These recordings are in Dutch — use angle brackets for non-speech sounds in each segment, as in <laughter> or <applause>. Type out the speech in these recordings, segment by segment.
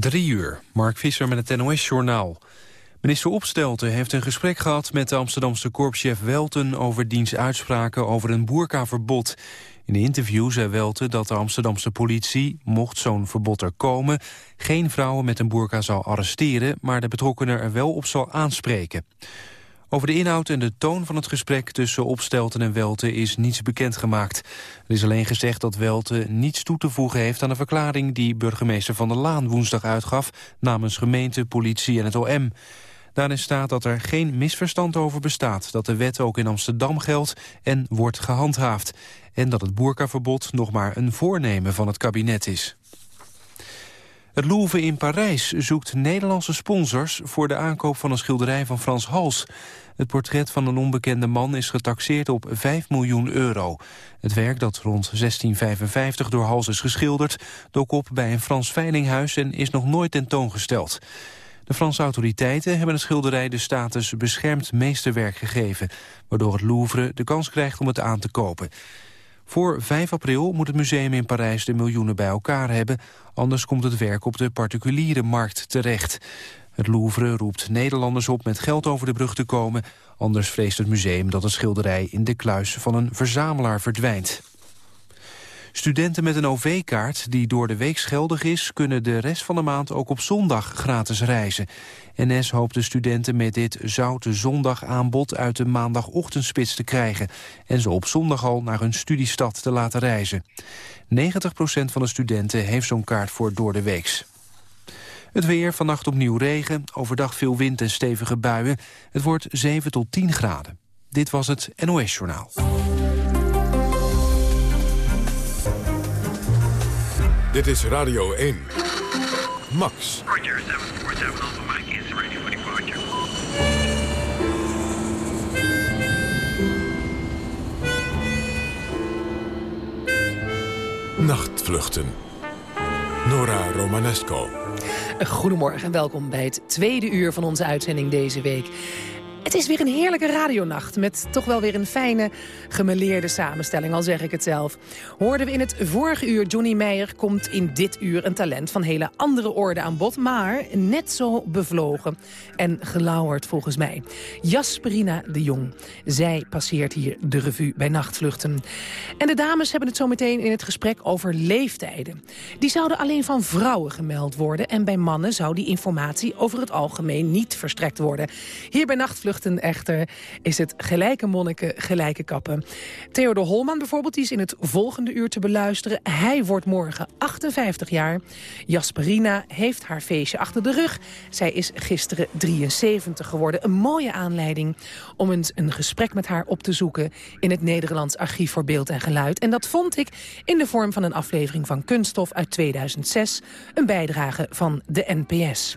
Drie uur, Mark Visser met het NOS-journaal. Minister Opstelten heeft een gesprek gehad met de Amsterdamse korpschef Welten... over diens uitspraken over een boerkaverbod. In een interview zei Welten dat de Amsterdamse politie, mocht zo'n verbod er komen... geen vrouwen met een boerka zal arresteren, maar de betrokkenen er wel op zal aanspreken. Over de inhoud en de toon van het gesprek tussen Opstelten en Welte is niets bekendgemaakt. Er is alleen gezegd dat Welte niets toe te voegen heeft aan de verklaring die burgemeester Van der Laan woensdag uitgaf namens gemeente, politie en het OM. Daarin staat dat er geen misverstand over bestaat, dat de wet ook in Amsterdam geldt en wordt gehandhaafd. En dat het boerkaverbod nog maar een voornemen van het kabinet is. Het Louvre in Parijs zoekt Nederlandse sponsors voor de aankoop van een schilderij van Frans Hals. Het portret van een onbekende man is getaxeerd op 5 miljoen euro. Het werk dat rond 1655 door Hals is geschilderd... dook op bij een Frans veilinghuis en is nog nooit tentoongesteld. De Franse autoriteiten hebben het schilderij de status beschermd meesterwerk gegeven... waardoor het Louvre de kans krijgt om het aan te kopen. Voor 5 april moet het museum in Parijs de miljoenen bij elkaar hebben... anders komt het werk op de particuliere markt terecht. Het Louvre roept Nederlanders op met geld over de brug te komen... anders vreest het museum dat het schilderij in de kluis van een verzamelaar verdwijnt. Studenten met een OV-kaart die door de week geldig is... kunnen de rest van de maand ook op zondag gratis reizen. NS hoopt de studenten met dit zoute zondagaanbod... uit de maandagochtendspits te krijgen... en ze op zondag al naar hun studiestad te laten reizen. 90% van de studenten heeft zo'n kaart voor door de weeks. Het weer, vannacht opnieuw regen, overdag veel wind en stevige buien. Het wordt 7 tot 10 graden. Dit was het NOS Journaal. Dit is Radio 1. Max. Roger, 747 Alpha Mike is ready for departure. Nachtvluchten. Nora Romanesco. Goedemorgen en welkom bij het tweede uur van onze uitzending deze week. Het is weer een heerlijke radionacht met toch wel weer een fijne gemeleerde samenstelling, al zeg ik het zelf. Hoorden we in het vorige uur Johnny Meijer komt in dit uur een talent van hele andere orde aan bod, maar net zo bevlogen en gelauwerd volgens mij. Jasperina de Jong. Zij passeert hier de revue bij Nachtvluchten. En de dames hebben het zo meteen in het gesprek over leeftijden. Die zouden alleen van vrouwen gemeld worden en bij mannen zou die informatie over het algemeen niet verstrekt worden. Hier bij Nachtvluchten echter is het gelijke monniken, gelijke kappen. Theodor Holman bijvoorbeeld, die is in het volgende uur te beluisteren. Hij wordt morgen 58 jaar. Jasperina heeft haar feestje achter de rug. Zij is gisteren 73 geworden. Een mooie aanleiding om eens een gesprek met haar op te zoeken... in het Nederlands Archief voor Beeld en Geluid. En dat vond ik in de vorm van een aflevering van Kunststof uit 2006. Een bijdrage van de NPS.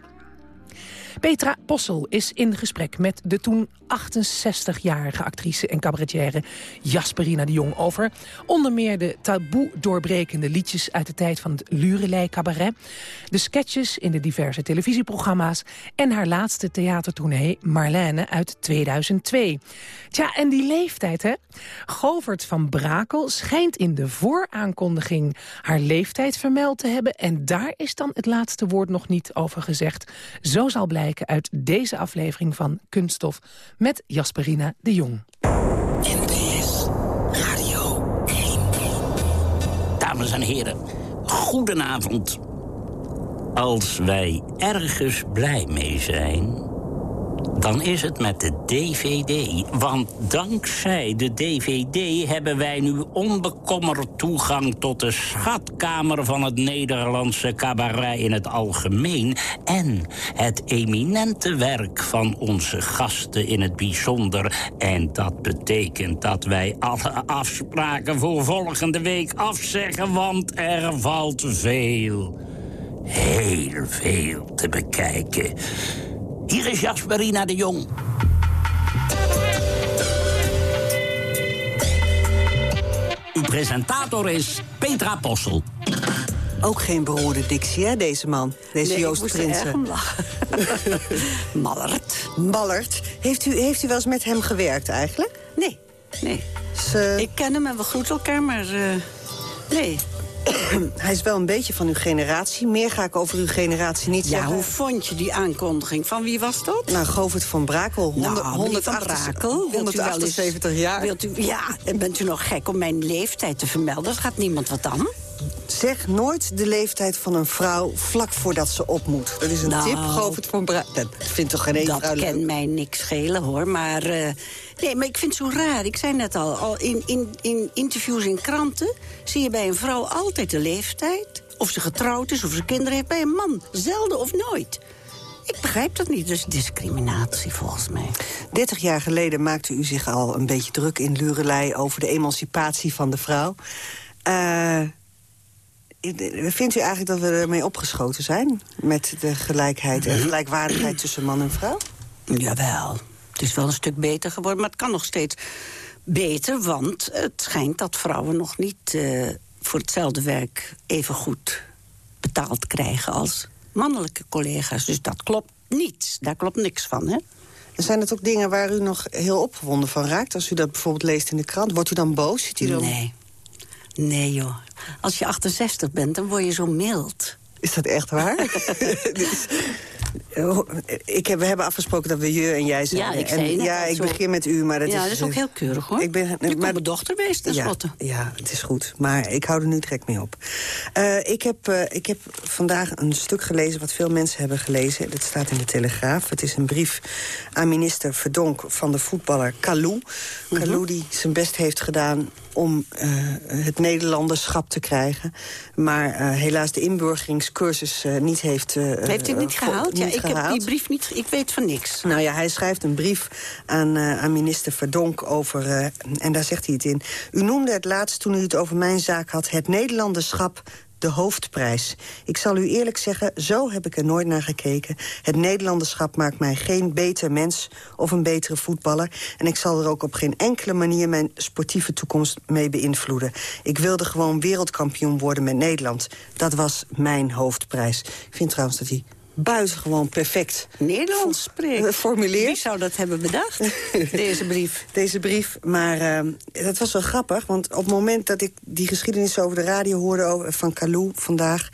Petra Possel is in gesprek met de toen 68-jarige actrice en cabaretière Jasperina de Jong over onder meer de taboe doorbrekende liedjes uit de tijd van het Lurelei cabaret, de sketches in de diverse televisieprogramma's en haar laatste theatertournee Marlene uit 2002. Tja, en die leeftijd, hè? Govert van Brakel schijnt in de vooraankondiging haar leeftijd vermeld te hebben en daar is dan het laatste woord nog niet over gezegd. Zo zal blijken uit deze aflevering van Kunststof met Jasperina de Jong. NPS Radio 1. Dames en heren, goedenavond. Als wij ergens blij mee zijn dan is het met de DVD. Want dankzij de DVD hebben wij nu onbekommerd toegang... tot de schatkamer van het Nederlandse cabaret in het algemeen... en het eminente werk van onze gasten in het bijzonder. En dat betekent dat wij alle afspraken voor volgende week afzeggen... want er valt veel, heel veel te bekijken... Hier is Jasperina de Jong. Uw presentator is Petra Possel. Ook geen beroerde dictie, hè, deze man. Deze nee, Joost Prinsen. <laughs> Mallert. Ballard. Heeft u, heeft u wel eens met hem gewerkt eigenlijk? Nee, nee. Dus, Ik ken hem en we groeten elkaar, maar... eh, nee. <clears throat> Hij is wel een beetje van uw generatie. Meer ga ik over uw generatie niet Ja, zeggen. hoe vond je die aankondiging? Van wie was dat? Nou, Govert van Brakel, 100, Nou, Van 178 Brakel, wilt u wel eens- 178 jaar. Wilt u, ja, en bent u nog gek om mijn leeftijd te vermelden? Dat gaat niemand wat aan. Zeg nooit de leeftijd van een vrouw vlak voordat ze op moet. Dat is een Nou, tip, Govert van Brakel. Dat vindt toch geen één Dat vrouw leuk? kan mij niks schelen, hoor. Maar, eh, nee, maar ik vind het zo raar. Ik zei net al, al in, in, in interviews in kranten... zie je bij een vrouw altijd de leeftijd. Of ze getrouwd is, of ze kinderen heeft. Bij een man zelden of nooit. Ik begrijp dat niet. Dus discriminatie, volgens mij. 30 jaar geleden maakte u zich al een beetje druk in Lurelei... over de emancipatie van de vrouw. Eh, vindt u eigenlijk dat we ermee opgeschoten zijn? Met de gelijkheid en gelijkwaardigheid tussen man en vrouw? Jawel, het is wel een stuk beter geworden, maar het kan nog steeds beter... want het schijnt dat vrouwen nog niet eh, voor hetzelfde werk even goed betaald krijgen... als mannelijke collega's. Dus dat klopt niet. Daar klopt niks van, hè? Zijn het ook dingen waar u nog heel opgewonden van raakt? Als u dat bijvoorbeeld leest in de krant, wordt u dan boos? Ziet u dan... Nee. Nee, joh. Als je 68 bent, dan word je zo mild. Is dat echt waar? <laughs> <laughs> <laughs> Dus, eh, ik heb, we hebben afgesproken dat we je en jij zijn. Ja, ik en, zei ja, ik zo. begin met u, maar dat ja, is... dat is ook eh, heel keurig, hoor. Ik ben, je maar- mijn dochter wees, tenslotte. Ja, ja, het is goed. Maar ik hou er nu direct mee op. Eh, ik, heb, eh, ik heb vandaag een stuk gelezen wat veel mensen hebben gelezen. Dat staat in de Telegraaf. Het is een brief aan minister Verdonk van de voetballer Kalou. Mhm. Kalou die zijn best heeft gedaan om eh, het Nederlanderschap te krijgen. Maar eh, helaas de inburgeringscursus eh, niet heeft Heeft u het niet gehaald? ja, niet ik heb gehaald. die brief niet... Ik weet van niks. Nou ja, hij schrijft een brief aan, aan minister Verdonk over... en daar zegt hij het in. U noemde het laatst toen u het over mijn zaak had... het Nederlanderschap de hoofdprijs. Ik zal u eerlijk zeggen, zo heb ik er nooit naar gekeken. Het Nederlanderschap maakt mij geen beter mens of een betere voetballer. En ik zal er ook op geen enkele manier mijn sportieve toekomst mee beïnvloeden. Ik wilde gewoon wereldkampioen worden met Nederland. Dat was mijn hoofdprijs. Ik vind trouwens dat hij buitengewoon perfect Nederlands spreekt. eh, formuleert. Wie zou dat hebben bedacht, <laughs> deze brief? Deze brief, maar eh, dat was wel grappig. Want op het moment dat ik die geschiedenis over de radio hoorde... Over, van Kalou vandaag...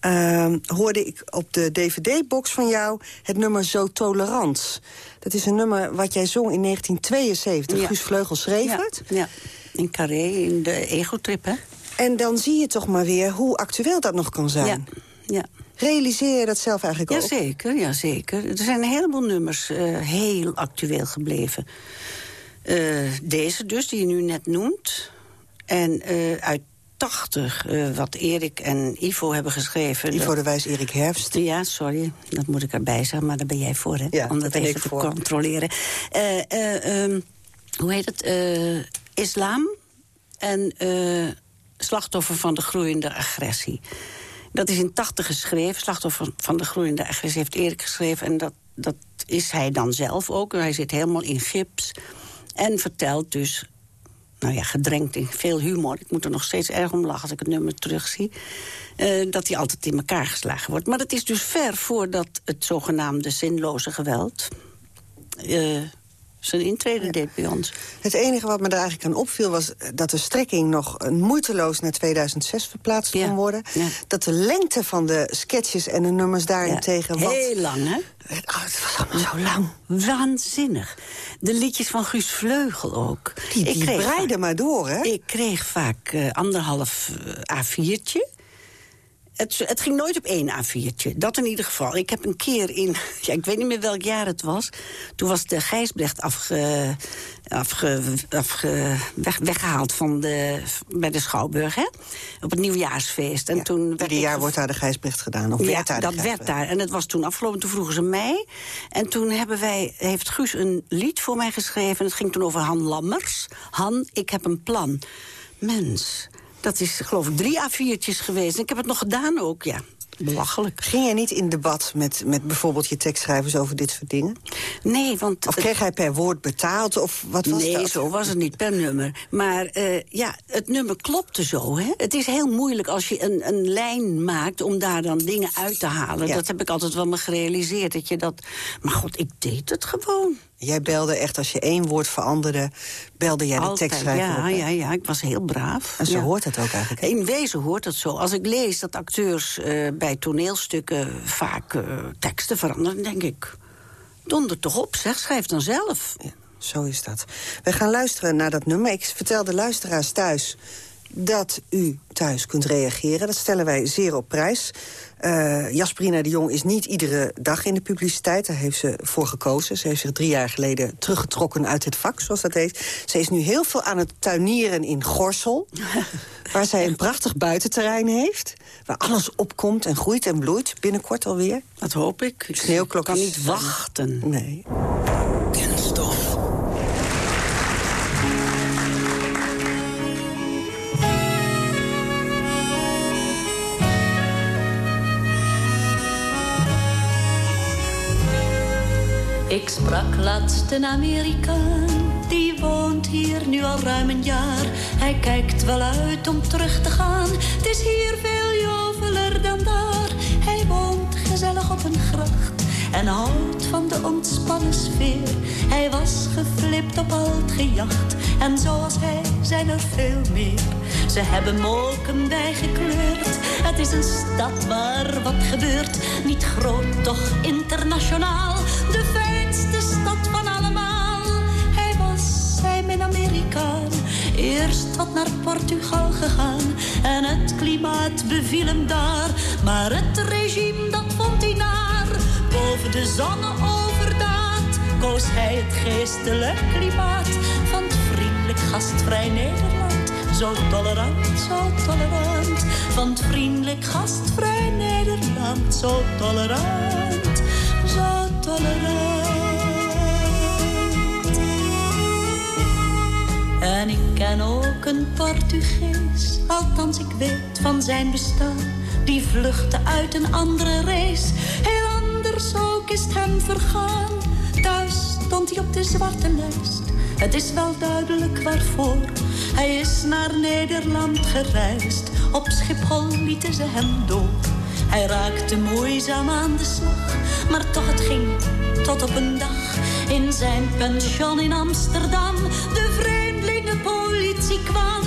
eh, hoorde ik op de dvd-box van jou het nummer Zo Tolerant. Dat is een nummer wat jij zong in 1972. Ja. Guus Vleugel schreef Ja, het. ja, in Carré, in de egotrip, hè? En dan zie je toch maar weer hoe actueel dat nog kan zijn. Ja, ja. Realiseer je dat zelf eigenlijk ook? Jazeker, jazeker. Er zijn een heleboel nummers eh, heel actueel gebleven. Eh, deze dus, die je nu net noemt. En eh, uit 80, eh, wat Erik en Ivo hebben geschreven. Ivo dat- de Wijs, Erik Herfst. Ja, sorry, dat moet ik erbij zeggen, maar daar ben jij voor, hè? Ja, Om dat ben even te voor. controleren. Eh, eh, ehm, hoe heet het? Islam en slachtoffer van de groeiende agressie. Dat is in 80 geschreven. Slachtoffer van de groeiende agressie heeft Erik geschreven. En dat, dat is hij dan zelf ook. Hij zit helemaal in gips. En vertelt dus nou ja, gedrenkt in veel humor. Ik moet er nog steeds erg om lachen als ik het nummer terugzie. eh, dat hij altijd in elkaar geslagen wordt. Maar het is dus ver voordat het zogenaamde zinloze geweld... eh, zijn intrede deed bij ons. Het enige wat me daar eigenlijk aan opviel was dat de strekking nog eh, moeiteloos naar 2006 verplaatst kon worden. Dat de lengte van de sketches en de nummers daarentegen wat... Heel lang, hè? Oh, het was allemaal zo lang. Waanzinnig. De liedjes van Guus Vleugel ook. Die, Ik kreeg vaak- maar door, hè? Ik kreeg vaak eh, anderhalf eh, A4'tje. Het, het ging nooit op één A4'tje. Dat in ieder geval. Ik heb een keer in... <laughs> Ja, ik weet niet meer welk jaar het was. Toen was de Gijsbrecht afge, afge, afge, weg, weggehaald van de, bij de Schouwburg. Hè? Op het nieuwjaarsfeest. En Ja, toen werd Ieder jaar wordt daar de Gijsbrecht gedaan. Of ja, werd daar dat werd daar. En het was toen afgelopen, toen vroegen ze mij. En toen hebben wij, heeft Guus een lied voor mij geschreven. Het ging toen over Han Lammers. Han, ik heb een plan. Mens, dat is geloof ik drie A4'tjes geweest. En ik heb het nog gedaan ook, ja. Belachelijk. Ging jij niet in debat met, met bijvoorbeeld je tekstschrijvers over dit soort dingen? Nee, want... Of kreeg hij per woord betaald? Of wat was nee, dat? zo was het niet per nummer. Maar eh, ja, het nummer klopte zo. Hè? Het is heel moeilijk als je een, een lijn maakt om daar dan dingen uit te halen. Ja. Dat heb ik altijd wel me gerealiseerd. Dat je dat... Maar god, ik deed het gewoon. Jij belde echt, als je één woord veranderde... belde jij de tekstschrijver ja, op, ja, ja, ik was heel braaf. En zo ja. hoort het ook eigenlijk. hè? In wezen hoort het zo. Als ik lees dat acteurs eh, bij toneelstukken vaak eh, teksten veranderen... denk ik, donder toch op, zeg, schrijf dan zelf. Ja, zo is dat. We gaan luisteren naar dat nummer. Ik vertel de luisteraars thuis dat u thuis kunt reageren. Dat stellen wij zeer op prijs. Eh, Jasperina de Jong is niet iedere dag in de publiciteit. Daar heeft ze voor gekozen. Ze heeft zich drie jaar geleden teruggetrokken uit het vak, zoals dat heet. Ze is nu heel veel aan het tuinieren in Gorsel. <laughs> waar zij een prachtig buitenterrein heeft. Waar alles opkomt en groeit en bloeit. Binnenkort alweer. Dat hoop ik. Ik Sneeuwklok kan is- niet wachten. Nee. Kenstof. Ik sprak laatst een Amerikaan, die woont hier nu al ruim een jaar. Hij kijkt wel uit om terug te gaan, het is hier veel joveler dan daar. Hij woont gezellig op een gracht en houdt van de ontspannen sfeer. Hij was geflipt op al het gejacht en zoals hij zijn er veel meer. Ze hebben molken bijgekleurd, het is een stad waar wat gebeurt. Niet groot, toch internationaal, de fijnste stad van allemaal. Hij was, hij mijn Amerikaan, eerst wat naar Portugal gegaan. En het klimaat beviel hem daar, maar het regime dat vond hij naar. Boven de zonneoverdaad koos hij het geestelijk klimaat van het vriendelijk gastvrij Nederland. Zo tolerant, zo tolerant, van het vriendelijk gastvrij Nederland. Zo tolerant, zo tolerant. En ik ken ook een Portugees, althans ik weet van zijn bestaan. Die vluchtte uit een andere race, heel anders ook is het hem vergaan. Thuis stond hij op de zwarte lijst, het is wel duidelijk waarvoor. Hij is naar Nederland gereisd, op Schiphol lieten ze hem door. Hij raakte moeizaam aan de slag, maar toch het ging tot op een dag. In zijn pension in Amsterdam, de vreemdelingenpolitie kwam.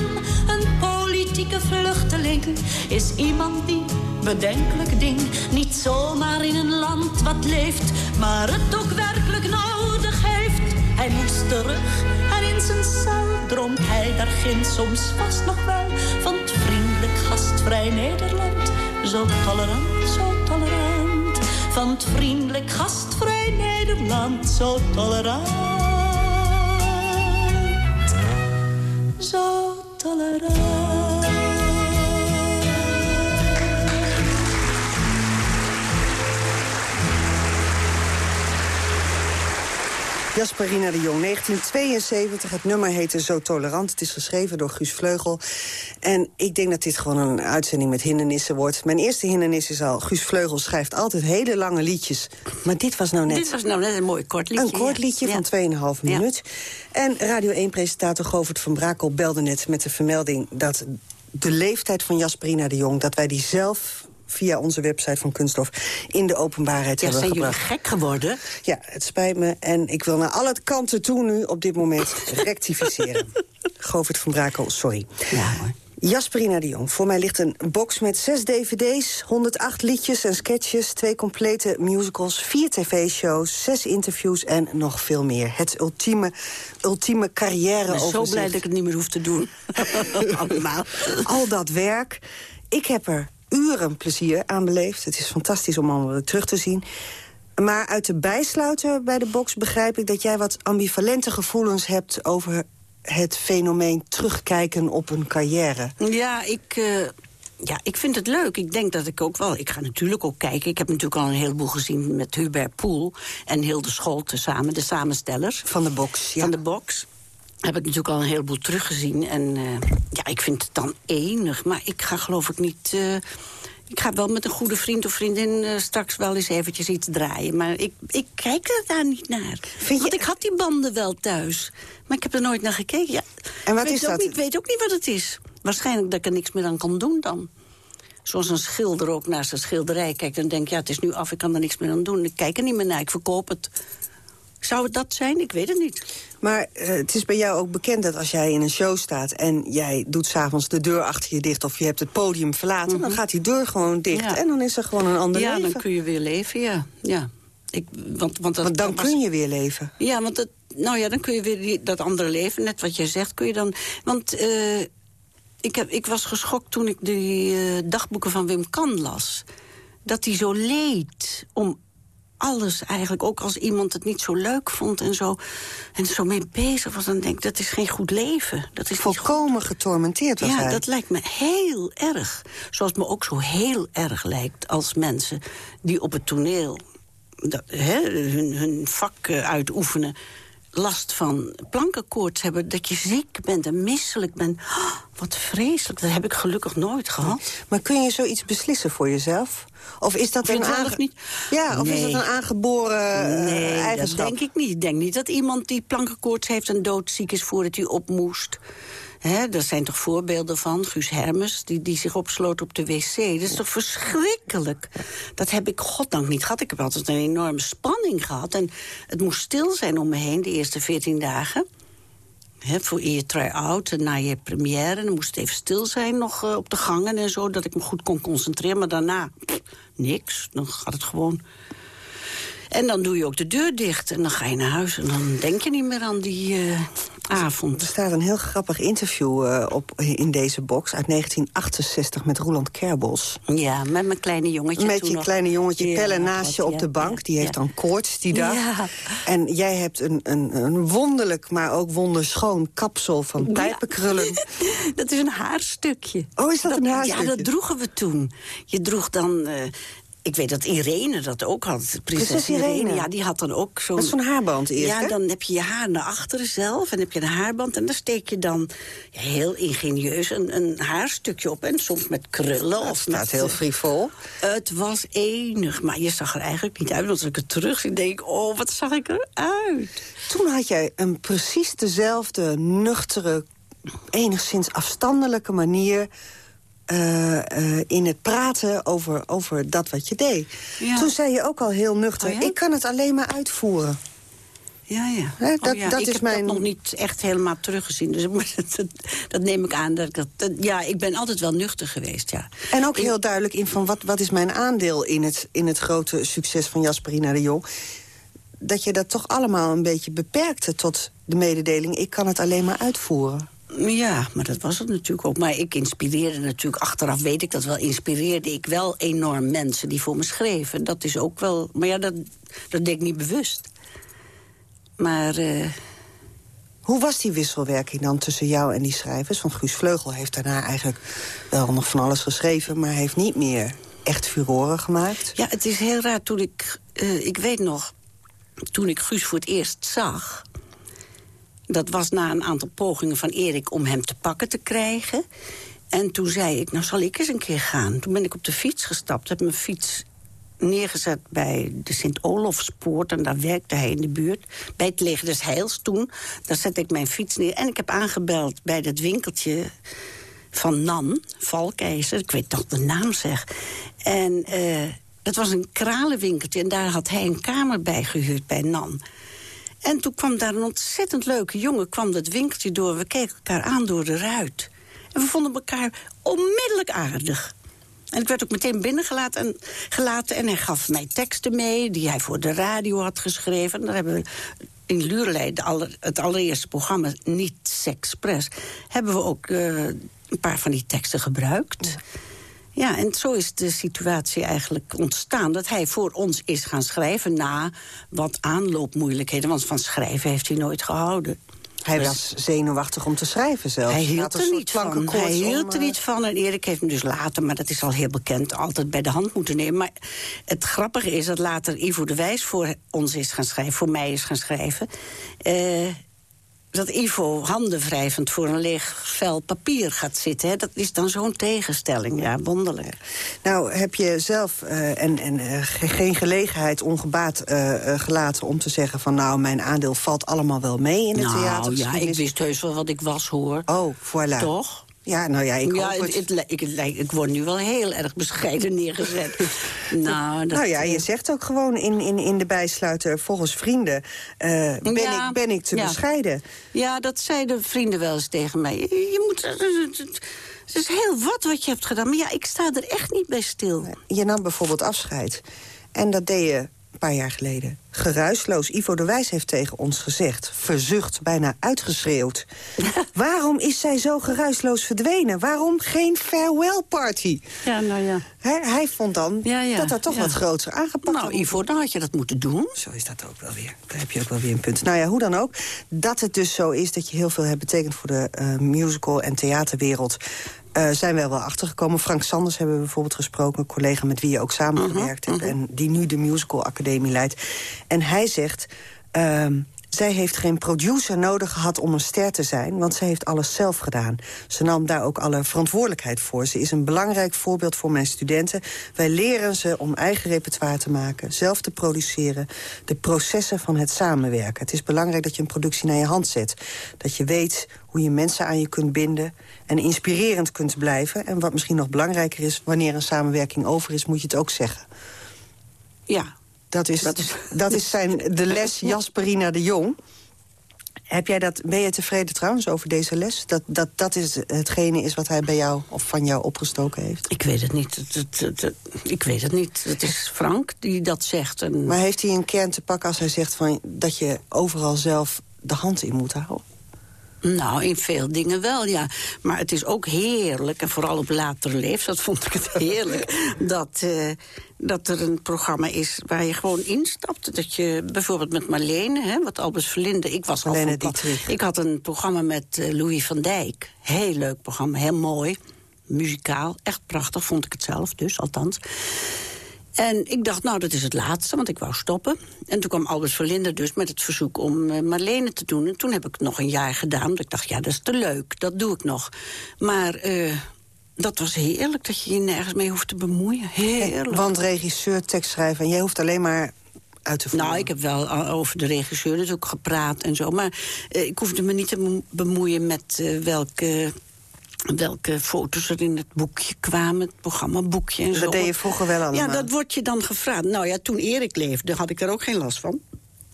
Een politieke vluchteling is iemand die, bedenkelijk ding, niet zomaar in een land wat leeft, maar het ook werkelijk nodig heeft. Hij moest terug en in zijn cel droomt hij daar ginds soms vast nog wel van het vriendelijk gastvrij Nederland. Zo tolerant, zo tolerant, van het vriendelijk gastvrij Nederland. Zo tolerant, zo tolerant. Jasperina de Jong, 1972. Het nummer heette Zo Tolerant. Het is geschreven door Guus Vleugel. En ik denk dat dit gewoon een uitzending met hindernissen wordt. Mijn eerste hindernis is al... Guus Vleugel schrijft altijd hele lange liedjes. Maar dit was nou net... Dit was nou net een mooi kort liedje. Een kort liedje Ja. van 2,5 Ja. minuut. En Radio 1-presentator Govert van Brakel belde net met de vermelding... dat de leeftijd van Jasperina de Jong... dat wij die zelf via onze website van Kunststof in de openbaarheid Ja, hebben zijn jullie gek geworden? Ja, het spijt me. En ik wil naar alle kanten toe nu op dit moment rectificeren. <laughs> Govert van Brakel, sorry. Ja hoor. Jasperina de Jong, voor mij ligt een box met zes dvd's... 108 liedjes en sketches, twee complete musicals... vier tv-shows, zes interviews en nog veel meer. Het ultieme, ultieme carrière Ik ben zo blij dat ik het niet meer hoef te doen. <laughs> <laughs> Allemaal. Al dat werk. Ik heb er uren plezier aan beleefd. Het is fantastisch om allemaal weer terug te zien. Maar uit de bijsluiter bij de box begrijp ik... dat jij wat ambivalente gevoelens hebt over het fenomeen terugkijken op een carrière. Ja, ik, eh, ja, ik vind het leuk. Ik denk dat ik ook wel... Ik ga natuurlijk ook kijken. Ik heb natuurlijk al een heleboel gezien met Hubert Poel... en Hilde Scholte samen, de samenstellers. Van de box, ja. Van de box. Heb ik natuurlijk al een heleboel teruggezien. En eh, ja, ik vind het dan enig. Maar ik ga geloof ik niet... eh, ik ga wel met een goede vriend of vriendin eh, straks wel eens eventjes iets draaien. Maar ik, ik kijk er daar niet naar. Vind je- Want ik had die banden wel thuis. Maar ik heb er nooit naar gekeken. Ja, En wat ik weet is dat? Niet, weet ook niet wat het is. Waarschijnlijk dat ik er niks meer aan kan doen dan. Zoals een schilder ook naar zijn schilderij kijkt en denkt... ja, het is nu af, ik kan er niks meer aan doen. Ik kijk er niet meer naar, ik verkoop het. Zou het dat zijn? Ik weet het niet. Maar eh, het is bij jou ook bekend dat als jij in een show staat... en jij doet s'avonds de deur achter je dicht... of je hebt het podium verlaten, dan gaat die deur gewoon dicht. Mhm. Ja. En dan is er gewoon een ander ja, leven. dan kun je weer leven, ja. ja. Ik, want, want, dat Want dan was- kun je weer leven. Ja, want dat, nou ja, dan kun je weer die, dat andere leven, net wat jij zegt, kun je dan... Want eh, ik, heb, ik was geschokt toen ik die eh, dagboeken van Wim Kan las. Dat hij zo leed om alles eigenlijk. Ook als iemand het niet zo leuk vond en zo. En zo mee bezig was, dan denk ik, dat is geen goed leven. Dat is. Volkomen getormenteerd was Ja, hij. dat lijkt me heel erg. Zoals het me ook zo heel erg lijkt als mensen die op het toneel dat, hè, hun, hun vak eh, uitoefenen last van plankenkoorts hebben, dat je ziek bent en misselijk bent. Ah, wat vreselijk, dat heb ik gelukkig nooit gehad. Maar kun je zoiets beslissen voor jezelf? Of is dat een aange- niet? Ja, of is Nee. dat een aangeboren eh, Nee, dat eigenschap? denk ik niet. Ik denk niet dat iemand die plankenkoorts heeft en doodziek is voordat hij op moest. Hè, er zijn toch voorbeelden van, Guus Hermes, die, die zich opsloot op de wc. Dat is toch verschrikkelijk? Dat heb ik goddank niet gehad. Ik heb altijd een enorme spanning gehad. En het moest stil zijn om me heen de eerste veertien dagen. Voor je try-out en na je première. Dan moest het even stil zijn nog eh, op de gangen en zo... dat ik me goed kon concentreren. Maar daarna, niks. Dan gaat het gewoon... En dan doe je ook de deur dicht en dan ga je naar huis... en dan denk je niet meer aan die eh, avond. Er staat een heel grappig interview eh, op, in deze box uit 1968 met Roland Kerbos. Ja, met mijn kleine jongetje Met toen je nog. kleine jongetje Ja, Pelle naast je op ja, de bank. ja, Die heeft dan koorts die dag. Ja. En jij hebt een, een, een wonderlijk, maar ook wonderschoon kapsel van pijpenkrullen. <laughs> Dat is een haarstukje. Oh, is dat een haarstukje? Ja, dat droegen we toen. Je droeg dan... eh, ik weet dat Irene dat ook had. Prinses, Prinses Irene. Irene. Ja, die had dan ook zo'n... Dat is zo'n haarband eerst, Ja, hè? dan heb je je haar naar achteren zelf. En heb je een haarband. En dan steek je dan ja, heel ingenieus een, een haarstukje op. En soms met krullen. Dat of staat met, heel eh, frivol. Het was enig, maar je zag er eigenlijk niet uit. Want als ik het terug zie, denk ik, oh, wat zag ik eruit. Toen had jij een precies dezelfde nuchtere, enigszins afstandelijke manier... eh, eh, in het praten over, over dat wat je deed. Ja. Toen zei je ook al heel nuchter... Oh ja? ik kan het alleen maar uitvoeren. Ja, ja. Hè, dat- oh, ja. dat ik is heb mijn- dat nog niet echt helemaal teruggezien. Dus <laughs> dat, dat neem ik aan. Dat dat, dat- ja, ik ben altijd wel nuchter geweest, ja. En ook Ik- heel duidelijk in van wat, wat is mijn aandeel in het, in het grote succes van Jasperina de Jong. Dat je dat toch allemaal een beetje beperkte tot de mededeling... ik kan het alleen maar uitvoeren. Ja, maar dat was het natuurlijk ook. Maar ik inspireerde natuurlijk, achteraf weet ik dat wel... inspireerde ik wel enorm mensen die voor me schreven. Dat is ook wel... Maar ja, dat, dat deed ik niet bewust. Maar... eh, Hoe was die wisselwerking dan tussen jou en die schrijvers? Want Guus Vleugel heeft daarna eigenlijk wel nog van alles geschreven... maar heeft niet meer echt furoren gemaakt. Ja, het is heel raar. Toen ik, eh, ik weet nog, toen ik Guus voor het eerst zag... dat was na een aantal pogingen van Erik om hem te pakken te krijgen. En toen zei ik, nou zal ik eens een keer gaan. Toen ben ik op de fiets gestapt, heb mijn fiets neergezet bij de Sint-Olofspoort... en daar werkte hij in de buurt, bij het Leger des Heils toen. Daar zette ik mijn fiets neer en ik heb aangebeld bij dat winkeltje van Nan, Valkeizer. Ik weet toch de naam zeg. En eh, dat was een kralenwinkeltje en daar had hij een kamer bij gehuurd bij Nan. En toen kwam daar een ontzettend leuke jongen, kwam dat winkeltje door. We keken elkaar aan door de ruit. En we vonden elkaar onmiddellijk aardig. En ik werd ook meteen binnengelaten en, gelaten en hij gaf mij teksten mee... die hij voor de radio had geschreven. En daar hebben we in Lurelei, het allereerste programma... Niet Sexpress, hebben we ook eh, een paar van die teksten gebruikt. En zo is de situatie eigenlijk ontstaan. Dat hij voor ons is gaan schrijven na wat aanloopmoeilijkheden. Want van schrijven heeft hij nooit gehouden. Hij Dus- was zenuwachtig om te schrijven zelfs. Hij hield er niet van. plankenkoorts Hij om, hield er eh, niet van. En Erik heeft hem dus later, maar dat is al heel bekend... altijd bij de hand moeten nemen. Maar het grappige is dat later Ivo de Wijs voor ons is gaan schrijven... voor mij is gaan schrijven... eh, dat Ivo handenwrijvend voor een leeg vel papier gaat zitten. Hè. Dat is dan zo'n tegenstelling. Ja, wonderlijk. Nou, heb je zelf eh, en, en, eh, ge- geen gelegenheid ongebaat eh, gelaten om te zeggen van... nou, mijn aandeel valt allemaal wel mee in het nou theater. ja, ik wist heus wel wat ik was, hoor. Oh, voilà. Toch? Ja, nou ja, ik ja, hoop het, het. het li- ik, ik word nu wel heel erg bescheiden neergezet. <laughs> nou, dat, Nou ja, je zegt ook gewoon in, in, in de bijsluiter... volgens vrienden eh, ben, Ja, ik, ben ik te ja. bescheiden. Ja, dat zeiden vrienden wel eens tegen mij. Je, je moet... Het is heel wat wat je hebt gedaan. Maar ja, ik sta er echt niet bij stil. Je nam bijvoorbeeld afscheid. En dat deed je een paar jaar geleden. Geruisloos. Ivo de Wijs heeft tegen ons gezegd. Verzucht, bijna uitgeschreeuwd. <laughs> Waarom is zij zo geruisloos verdwenen? Waarom geen farewell party? Ja, nou ja. Hij, hij vond dan Ja, ja, dat dat toch ja. wat groter aangepakt Nou, Ivo, dan had je dat moeten doen. Zo is dat ook wel weer. Daar heb je ook wel weer een punt. Nou ja, hoe dan ook. Dat het dus zo is dat je heel veel hebt betekend... voor de eh, musical- en theaterwereld... eh, zijn we er wel achtergekomen. Frank Sanders hebben we bijvoorbeeld gesproken. Een collega met wie je ook samengewerkt hebt... en die nu de Musical Academie leidt. En hij zegt... ehm, zij heeft geen producer nodig gehad om een ster te zijn... want zij heeft alles zelf gedaan. Ze nam daar ook alle verantwoordelijkheid voor. Ze is een belangrijk voorbeeld voor mijn studenten. Wij leren ze om eigen repertoire te maken, zelf te produceren... de processen van het samenwerken. Het is belangrijk dat je een productie naar je hand zet. Dat je weet hoe je mensen aan je kunt binden... en inspirerend kunt blijven. En wat misschien nog belangrijker is... wanneer een samenwerking over is, moet je het ook zeggen. Ja. Dat is, Dat is- dat is zijn, de les <laughs> Jasperina de Jong. Heb jij dat, ben je tevreden trouwens over deze les? Dat dat, dat is hetgene is wat hij bij jou of van jou opgestoken heeft? Ik weet het niet. Het- het- het- het- ik weet het niet. Het is Frank die dat zegt. En Maar heeft hij een kern te pakken als hij zegt van, dat je overal zelf de hand in moet houden? Nou, in veel dingen wel, ja. Maar het is ook heerlijk, en vooral op latere leeftijd vond ik het <laughs> heerlijk... dat, eh, dat er een programma is waar je gewoon instapt. Dat je bijvoorbeeld met Marlene, hè, wat Albers Verlinde... Ik, was al van ik had een programma met eh, Louis van Dijk. Heel leuk programma, heel mooi. Muzikaal, echt prachtig, vond ik het zelf dus, althans. En ik dacht, nou, dat is het laatste, want ik wou stoppen. En toen kwam Albert Verlinde dus met het verzoek om eh, Marlene te doen. En toen heb ik het nog een jaar gedaan. Want ik dacht, ja, dat is te leuk, dat doe ik nog. Maar eh, dat was heerlijk, dat je je nergens mee hoeft te bemoeien. Heerlijk. Want regisseur, tekstschrijver, en jij hoeft alleen maar uit te voeren. Nou, ik heb wel over de regisseur natuurlijk gepraat en zo. Maar eh, ik hoefde me niet te mo- bemoeien met welke, welke foto's er in het boekje kwamen. Het programmaboekje en zo. Dat deed je vroeger wel allemaal. Ja, dat wordt je dan gevraagd. Nou ja, toen Erik leefde had ik daar ook geen last van.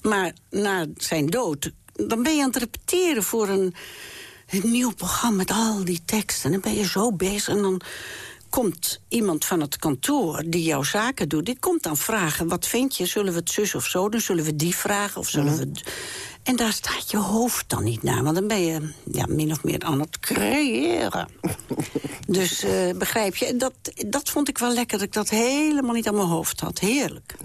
Maar na zijn dood, dan ben je aan het repeteren voor een, een nieuw programma met al die teksten. En dan ben je zo bezig en dan komt iemand van het kantoor die jouw zaken doet... die komt dan vragen, wat vind je? Zullen we het zus of zo doen? Zullen we die vragen? Of zullen we... En daar staat je hoofd dan niet naar. Want dan ben je ja, min of meer aan het creëren. <laughs> dus eh, begrijp je, dat, dat vond ik wel lekker... dat ik dat helemaal niet aan mijn hoofd had. Heerlijk.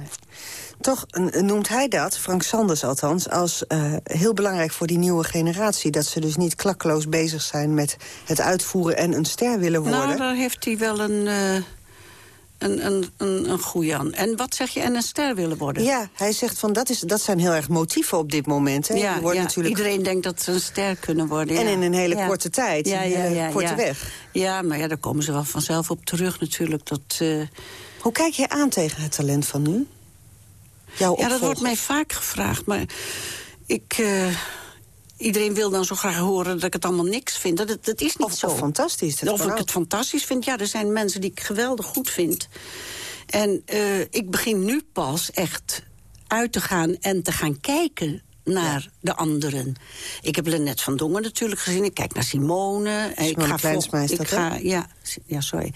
Toch eh, noemt hij dat, Frank Sanders althans, als eh, heel belangrijk voor die nieuwe generatie. Dat ze dus niet klakkeloos bezig zijn met het uitvoeren en een ster willen worden. Nou, daar heeft hij wel een, een, een, een, een goeie aan. En wat zeg je, en een ster willen worden? Ja, hij zegt van dat, is, dat zijn heel erg motieven op dit moment. Hè. Ja, Je wordt ja, natuurlijk... iedereen denkt dat ze een ster kunnen worden. En in een hele korte tijd, Ja, een hele korte ja. weg. Ja, maar ja, daar komen ze wel vanzelf op terug natuurlijk. Dat, eh, Hoe kijk je aan tegen het talent van nu? Jouw ja, dat wordt mij vaak gevraagd, maar ik... eh, iedereen wil dan zo graag horen dat ik het allemaal niks vind. Dat, dat is niet Of, zo. of fantastisch. Dat of ik het fantastisch vind. Ja, er zijn mensen die ik geweldig goed vind. En eh, ik begin nu pas echt uit te gaan en te gaan kijken naar de anderen. Ik heb Lennet van Dongen natuurlijk gezien. Ik kijk naar Simone. Ik ga Kleinsma is dat, ik ga, ja, ja, sorry.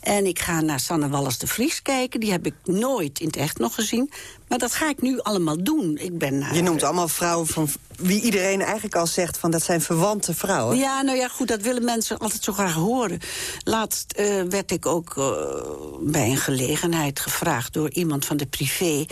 En ik ga naar Sanne Wallis de Vries kijken. Die heb ik nooit in het echt nog gezien. Maar dat ga ik nu allemaal doen. Ik ben Je noemt allemaal vrouwen van wie iedereen eigenlijk al zegt... van dat zijn verwante vrouwen. Ja, nou ja, goed, dat willen mensen altijd zo graag horen. Laatst eh, werd ik ook eh, bij een gelegenheid gevraagd door iemand van de privé.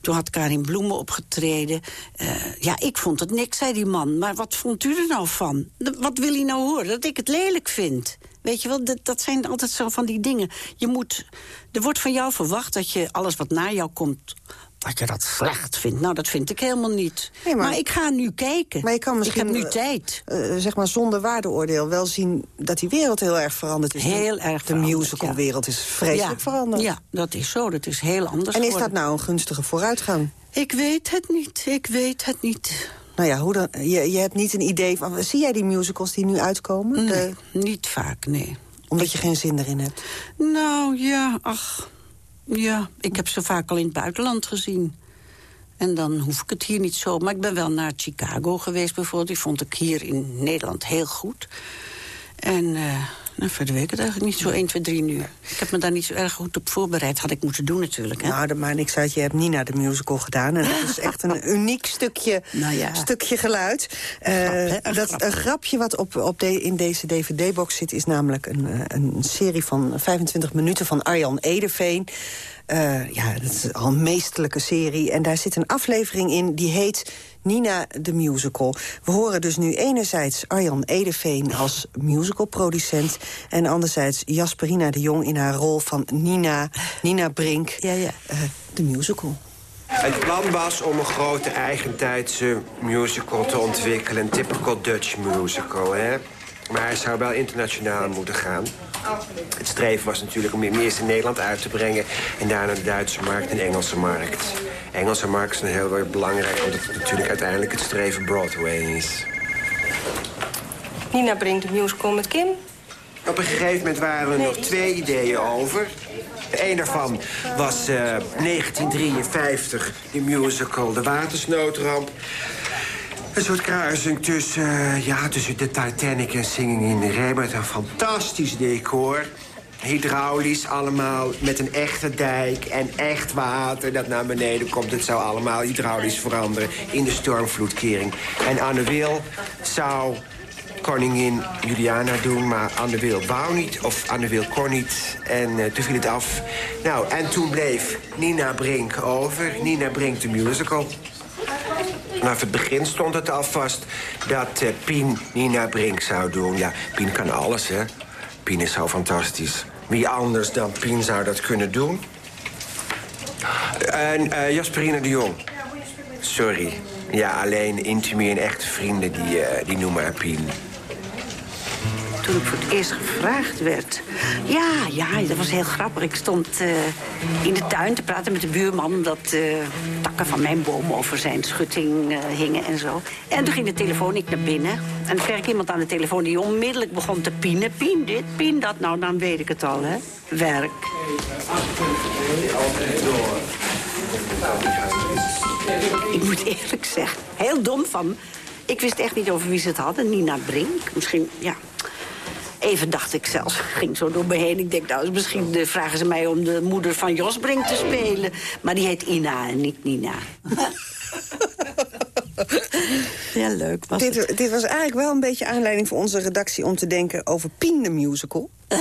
Toen had Karin Bloemen opgetreden. Eh, ja, ik vond het niks, zei die man. Maar wat vond u er nou van? Wat wil hij nou horen? Dat ik het lelijk vind. Weet je wel, dat, dat zijn altijd zo van die dingen. Je moet, er wordt van jou verwacht dat je alles wat naar jou komt... dat je dat slecht vindt. Nou, dat vind ik helemaal niet. Nee, maar- maar, ik ga nu kijken. Maar je kan misschien, ik heb nu eh, tijd. eh, zeg maar zonder waardeoordeel wel zien dat die wereld heel erg veranderd is. Heel erg De musicalwereld is vreselijk veranderd. Ja, dat is zo. Dat is heel anders En is dat nou een gunstige vooruitgang? Ik weet het niet. Ik weet het niet. Nou ja, hoe dan, je, je hebt niet een idee van... Zie jij die musicals die nu uitkomen? Nee, niet vaak, nee. Omdat je geen zin erin hebt? Nou, ja, ach... Ja, ik heb ze vaak al in het buitenland gezien. En dan hoef ik het hier niet zo. Maar ik ben wel naar Chicago geweest bijvoorbeeld. Die vond ik hier in Nederland heel goed. En eh, nou, verder weet ik het eigenlijk niet zo 1, 2, 3 nu. Ik heb me daar niet zo erg goed op voorbereid. Had ik moeten doen natuurlijk. Hè? Nou, dat maakt niks uit. Je hebt Nina de musical gedaan. En dat is echt een <laughs> uniek stukje, Nou ja. stukje geluid. Eh? Een dat, grap. een grapje wat op, op de, in deze dvd-box zit... is namelijk een, eh, een serie van 25 minuten van Arjan Edeveen. Eh, ja, dat is al een meesterlijke serie. En daar zit een aflevering in die heet Nina de Musical. We horen dus nu enerzijds Arjan Edeveen als musicalproducent... en anderzijds Jasperina de Jong in haar rol van Nina, Nina Brink, Ja, ja. eh, de musical. Het plan was om een grote eigentijdse musical te ontwikkelen. Een typical Dutch musical, hè. Maar hij zou wel internationaal moeten gaan. Het streven was natuurlijk om hem eerst in Nederland uit te brengen... en daarna de Duitse markt en de Engelse markt. Engelse markt is een heel erg belangrijk... omdat het natuurlijk uiteindelijk het streven Broadway is. Nina brengt de musical met Kim. Op een gegeven moment waren er nog twee ideeën over. Eén daarvan was eh, 1953, de musical De Watersnoodramp. Een soort kruising tussen, eh, ja, tussen de Titanic en Singing in the Rain... met een fantastisch decor. Hydraulisch allemaal, met een echte dijk en echt water dat naar beneden komt. Het zou allemaal hydraulisch veranderen in de stormvloedkering. En Anne Wil zou koningin Juliana doen, maar Anne Wil wou niet, of Anne Wil kon niet. En eh, toen viel het af. Nou, en toen bleef Nina Brink over. Nina Brink de musical. Vanaf het begin stond het al vast dat eh, Pien Nina Brink zou doen. Ja, Pien kan alles, hè. Pien is zo fantastisch. Wie anders dan Pien zou dat kunnen doen? En eh, Jasperina de Jong. Sorry. Ja, alleen intimie en echte vrienden, die, eh, die noemen haar Pien. Toen ik voor het eerst gevraagd werd. Ja, ja, dat was heel grappig. Ik stond eh, in de tuin te praten met de buurman... omdat eh, takken van mijn boom over zijn schutting eh, hingen en zo. En toen ging de telefoon ik naar binnen. En toen kreeg ik iemand aan de telefoon die onmiddellijk begon te pienen. Pien dit, pien dat. Nou, dan weet ik het al, hè. Werk. Ik moet eerlijk zeggen, heel dom van. Ik wist echt niet over wie ze het hadden. Nina Brink. Misschien, ja... Even dacht ik zelfs, <laughs> ging zo door me heen. Ik denk, nou, misschien eh, vragen ze mij om de moeder van Jos Brink te spelen. Maar die heet Ina en niet Nina. <laughs> ja, leuk was het. Dit, dit was eigenlijk wel een beetje aanleiding voor onze redactie... om te denken over Pien de musical. <laughs>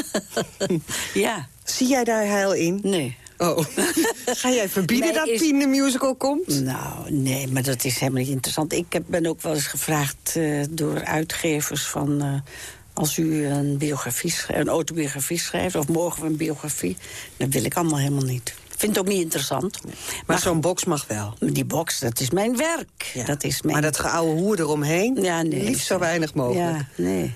Ja, Zie jij daar heil in? nee. Oh. Ga jij verbieden Nee, dat is- Pien de musical komt? Nou, nee, maar dat is helemaal niet interessant. Ik heb, ben ook wel eens gevraagd eh, door uitgevers van... eh, als u een, biografie, schrijft, een autobiografie schrijft, of morgen een biografie... dat wil ik allemaal helemaal niet. Ik vind het ook niet interessant. Maar zo'n box mag wel. Die box, dat is mijn werk. Ja. Dat is mijn... Maar dat geouwe hoer eromheen, Ja, nee. liefst zo weinig mogelijk. Ja, nee.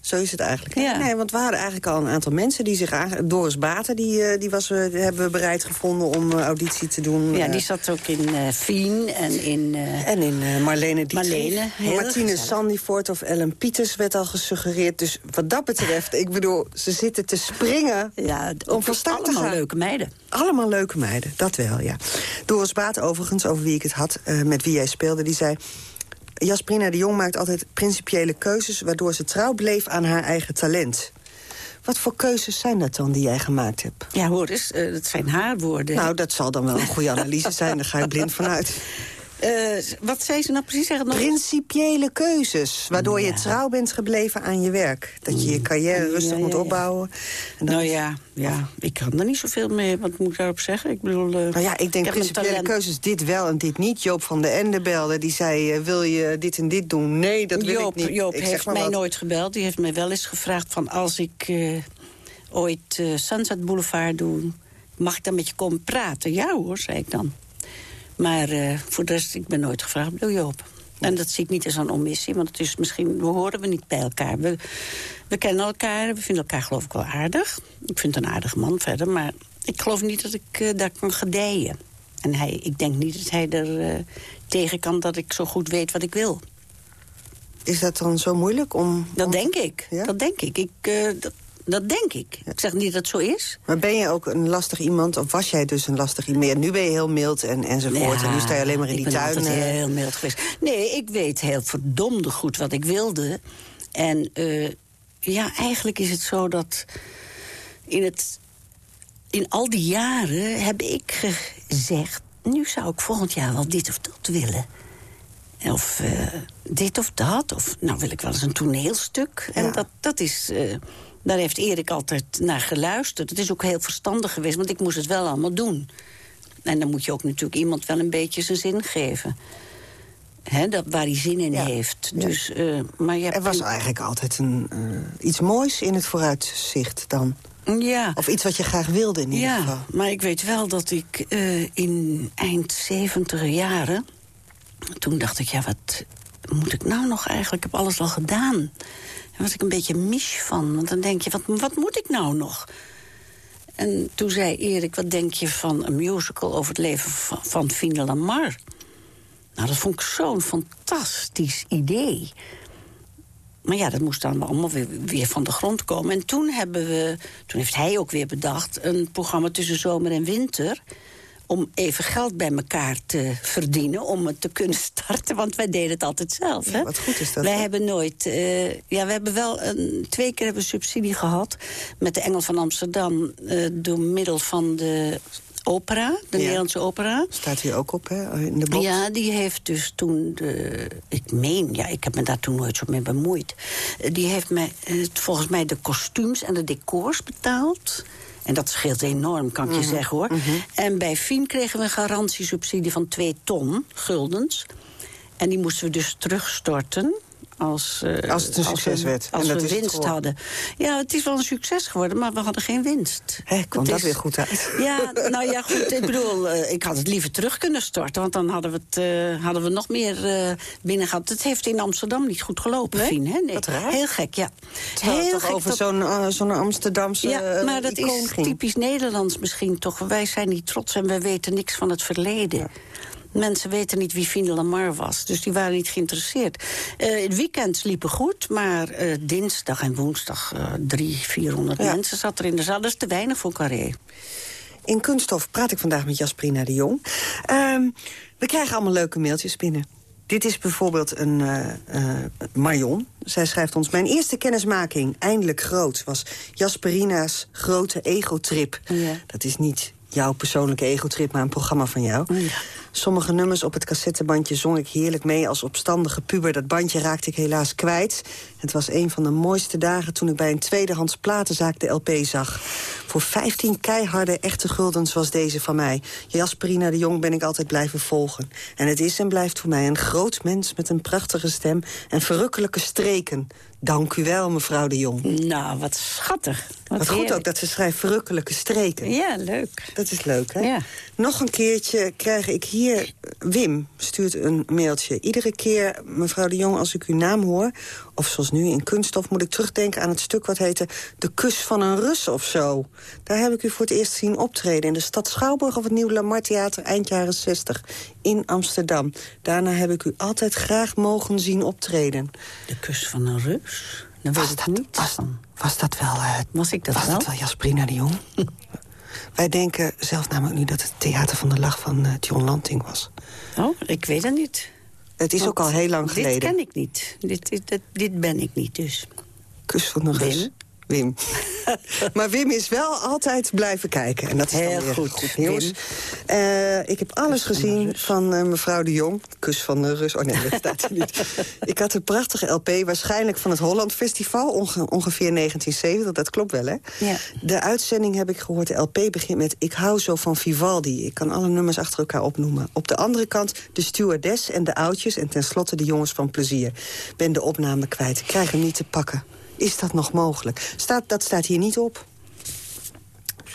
Zo is het eigenlijk. Ja. Nee, want we hadden eigenlijk al een aantal mensen die zich aange... Doris Baten, die, eh, die was, eh, die hebben we bereid gevonden om eh, auditie te doen. Ja, die zat ook in Fien en in... En in Marlene Dietrich. Marlene, Martine. Sandyfort of Ellen Pieters werd al gesuggereerd. Dus wat dat betreft, ik bedoel, ze zitten te springen ja, om van start te allemaal gaan. leuke meiden. Allemaal leuke meiden, dat wel, ja. Doris Baat overigens, over wie ik het had, met wie jij speelde, die zei... Jasperina de Jong maakt altijd principiële keuzes... waardoor ze trouw bleef aan haar eigen talent. Wat voor keuzes zijn dat dan die jij gemaakt hebt? Ja, hoor eens, eh, dat zijn haar woorden. Nou, dat zal dan wel een goede analyse zijn, daar ga ik blind vanuit. <laughs> Eh, wat zei ze nou precies? Zeg het nog eens. Principiële keuzes, waardoor je trouw bent gebleven aan je werk. Dat je je carrière rustig Ja, moet opbouwen. En dat Nou ja, ja, ik kan er niet zoveel mee. Wat moet ik daarop zeggen? Ik bedoel... eh, Nou ja, ik denk principiële keuzes, dit wel en dit niet. Joop van de Ende belde, die zei, eh, wil je dit en dit doen? Nee, dat wil Joop, ik niet. Joop ik heeft mij wat. nooit gebeld. Die heeft mij wel eens gevraagd van als ik ooit Sunset Boulevard doe... mag ik dan met je komen praten? Ja hoor, zei ik dan. Maar eh, voor de rest, ik ben nooit gevraagd door Joop. En dat zie ik niet als een omissie, want het is misschien, we horen we niet bij elkaar. We, we kennen elkaar, we vinden elkaar geloof ik wel aardig. Ik vind een aardige man verder, maar ik geloof niet dat ik eh, daar kan gedijen. En hij, ik denk niet dat hij er eh, tegen kan dat ik zo goed weet wat ik wil. Is dat dan zo moeilijk om... Dat denk ik. Ja? Dat denk ik. ik dat, dat denk ik. Ik zeg niet dat het zo is. Maar ben je ook een lastig iemand, of was jij dus een lastig iemand? Nu ben je heel mild en, enzovoort. en nu sta je alleen maar in ik die ben tuin. altijd eh. heel mild geweest. Nee, ik weet heel verdomde goed wat ik wilde. En eh, ja, eigenlijk is het zo dat in, het, in al die jaren heb ik gezegd... nu zou ik volgend jaar wel dit of dat willen. Of eh, dit of dat. Of nou wil ik wel eens een toneelstuk. En Ja. dat, dat is... daar heeft Erik altijd naar geluisterd. Het is ook heel verstandig geweest, want ik moest het wel allemaal doen. En dan moet je ook natuurlijk iemand wel een beetje zijn zin geven. Hè, dat, waar hij zin in Ja. heeft. Dus, eh, maar je hebt Er was eigenlijk altijd een, eh, iets moois in het vooruitzicht dan. Ja. Of iets wat je graag wilde in ieder ja, geval. maar ik weet wel dat ik eh, in eind 70 jaren... toen dacht ik, ja, wat moet ik nou nog eigenlijk? Ik heb alles al gedaan. Daar was ik een beetje mis van. Want dan denk je, wat, wat moet ik nou nog? En toen zei Erik, wat denk je van een musical... over het leven van, van Lamar? Nou, dat vond ik zo'n fantastisch idee. Maar ja, dat moest dan allemaal weer, weer van de grond komen. En toen hebben we, toen heeft hij ook weer bedacht... een programma tussen zomer en winter... om even geld bij elkaar te verdienen, om het te kunnen <laughs> starten. Want wij deden het altijd zelf. Hè? Ja, wat goed is dat, Wij hè? hebben nooit... eh, ja, we hebben wel een, twee keer hebben we subsidie gehad... met de Engel van Amsterdam... eh, door middel van de opera, de Nederlandse opera. Staat hier ook op, hè, in de box. Ja, die heeft dus toen de... Ik meen, ja, ik heb me daar toen nooit zo mee bemoeid. Eh, Die heeft mij, volgens mij de kostuums en de decors betaald. En dat scheelt enorm, kan ik Mhm, je zeggen, hoor. En bij Fien kregen we een garantiesubsidie van 2 ton guldens. En die moesten we dus terugstorten... Als, eh, Als het een succes we, werd. Als En we winst hadden. Ja, het is wel een succes geworden, maar we hadden geen winst. Hè, kwam dat is- weer goed uit? ja, nou ja, goed. Ik bedoel, eh, ik had het liever terug kunnen storten. Want dan hadden we, het, eh, hadden we nog meer binnen gehad. Het heeft in Amsterdam niet goed gelopen, Nee? Fien, hè? Nee. Wat raar. Heel gek, ja. Het Heel gek over dat- zo'n eh, zo'n Amsterdamse ja, eh, maar dat is ging. typisch Nederlands misschien toch. Wij zijn niet trots en wij weten niks van het verleden. Mensen weten niet wie Fine Lamar was, dus die waren niet geïnteresseerd. Eh het weekend liepen goed, maar dinsdag en woensdag eh drie, vierhonderd Ja. mensen zat er in de zaal. Dat is te weinig voor Carré. In Kunststof praat ik vandaag met Jasperina de Jong. Ehm, we krijgen allemaal leuke mailtjes binnen. Dit is bijvoorbeeld een eh, Marion. Zij schrijft ons... Mijn eerste kennismaking, eindelijk groot, was Jasperina's grote egotrip. Ja. Dat is niet jouw persoonlijke egotrip, maar een programma van jou. Sommige nummers op het cassettebandje zong ik heerlijk mee als opstandige puber. Dat bandje raakte ik helaas kwijt. Het was een van de mooiste dagen toen ik bij een tweedehands platenzaak de LP zag. Voor 15 keiharde echte guldens was deze van mij. Jasperina de Jong ben ik altijd blijven volgen. En het is en blijft voor mij een groot mens met een prachtige stem en verrukkelijke streken. Dank u wel, mevrouw de Jong. Nou, wat schattig. Wat, Wat goed ook dat ze schrijft verrukkelijke streken. Ja, leuk. Dat is leuk, hè? Ja. Nog een keertje krijg ik hier... Wim stuurt een mailtje. Iedere keer, mevrouw de Jong, als ik uw naam hoor... of zoals nu in Kunststof, moet ik terugdenken aan het stuk... wat heette De Kus van een Rus of zo. Daar heb ik u voor het eerst zien optreden... in de stad Schouwburg of het Nieuw Lamar Theater eind jaren 60 in Amsterdam. Daarna heb ik u altijd graag mogen zien optreden. De kus van een reus? Dan Was dat, niet was, was dat wel... eh, <laughs> Was ik dat was wel? dat wel Jasperina de Jong? <laughs> Wij denken zelf namelijk nu dat het Theater van de Lach van eh, John Lanting was. Oh, ik weet het niet. Het is Want ook al heel lang geleden. Dit ken ik niet. Dit, dit, dit, dit ben ik niet, dus. Kus van de Rus. Wim. <laughs> Maar Wim is wel altijd blijven kijken. En dat is Heel dan weer goed, nieuws. Eh, ik heb alles gezien van eh, mevrouw de Jong. Kus van de Rus. Oh nee, dat staat er niet. <laughs> ik had een prachtige LP, waarschijnlijk van het Holland Festival. onge- ongeveer 1970, dat klopt wel, hè? Ja. De uitzending heb ik gehoord. De LP begint met Ik hou zo van Vivaldi. Ik kan alle nummers achter elkaar opnoemen. Op de andere kant de stewardess en de oudjes... en tenslotte de jongens van plezier. Ben de opname kwijt. Ik krijg hem niet te pakken. Is dat nog mogelijk? Staat, dat staat hier niet op.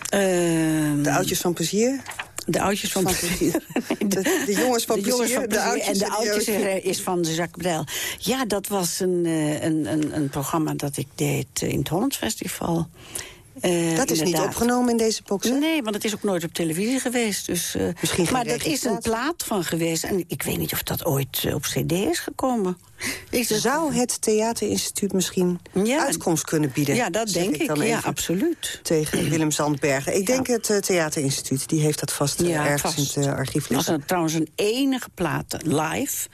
Ehm, De oudjes van plezier. de oudjes van, van plezier. <laughs> De- de jongens van De jongens plezier, van de plezier oudjes en de oudjes oudjes. eh, is van Jacques Brel. Ja, dat was een, eh, een, een, een programma dat ik deed in het Hollands Festival. Eh, Dat is niet opgenomen in deze box, hè? Nee, want het is ook nooit op televisie geweest. Dus, eh, Misschien maar dat is een plaat van geweest. En ik weet niet of dat ooit eh, op cd is gekomen. Is het- Zou het Theaterinstituut misschien Ja. uitkomst kunnen bieden? Ja, dat denk ik. dan Ja, absoluut. Tegen <clears throat> Willem Zandbergen. Ik denk het Theaterinstituut, die heeft dat vast Ja, ergens vast. in het archief was liggen. een, trouwens een enige plaat live.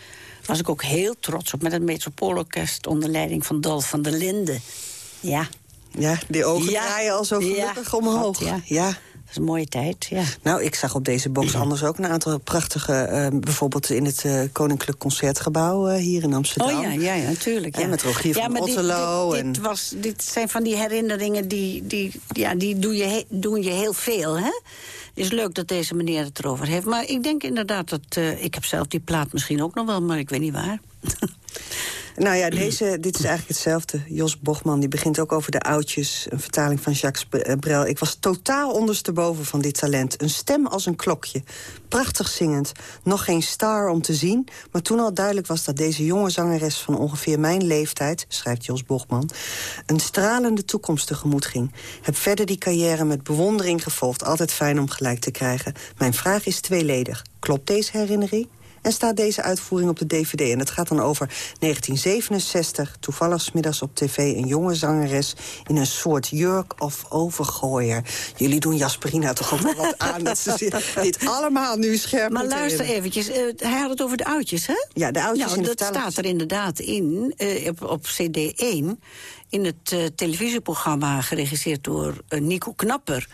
Was ik ook heel trots op. Met het Metropoolorkest onder leiding van Dolf van der Linden. Ja, Ja, die ogen Ja. draaien al zo Ja. gelukkig omhoog. God, ja. ja. dat is een mooie tijd. Ja. Nou, ik zag op deze box anders ook een aantal prachtige... eh, bijvoorbeeld in het eh, Koninklijk Concertgebouw eh, hier in Amsterdam. Oh ja, ja, ja natuurlijk. Ja. En met Rogier ja, van maar Otterlo Dit, en- dit, was, dit zijn van die herinneringen die, die, ja, die doe je, he- doen je heel veel. Hè? Het is leuk dat deze meneer het erover heeft. Maar ik denk inderdaad dat... ik heb zelf die plaat misschien ook nog wel, maar ik weet niet waar. <laughs> Nou ja, deze, dit is eigenlijk hetzelfde. Jos Bochman die begint ook over de oudjes. Een vertaling van Jacques eh, Brel. Ik was totaal ondersteboven van dit talent. Een stem als een klokje. Prachtig zingend. Nog geen star om te zien. Maar toen al duidelijk was dat deze jonge zangeres van ongeveer mijn leeftijd... schrijft Jos Bochman, een stralende toekomst tegemoet ging. Heb verder die carrière met bewondering gevolgd. Altijd fijn om gelijk te krijgen. Mijn vraag is tweeledig. Klopt deze herinnering? En staat deze uitvoering op de DVD. En het gaat dan over 1967. Toevallig middags op tv een jonge zangeres... in een soort jurk of overgooier. Jullie doen Jasperina toch ook wel wat <laughs> aan... dat ze dit allemaal nu scherp Maar luister eventjes, eh, hij had het over de oudjes, hè? Ja, de oudjes nou, in de dat staat er inderdaad in, eh, op, op CD 1... in het eh, televisieprogramma geregisseerd door Nico Knapper.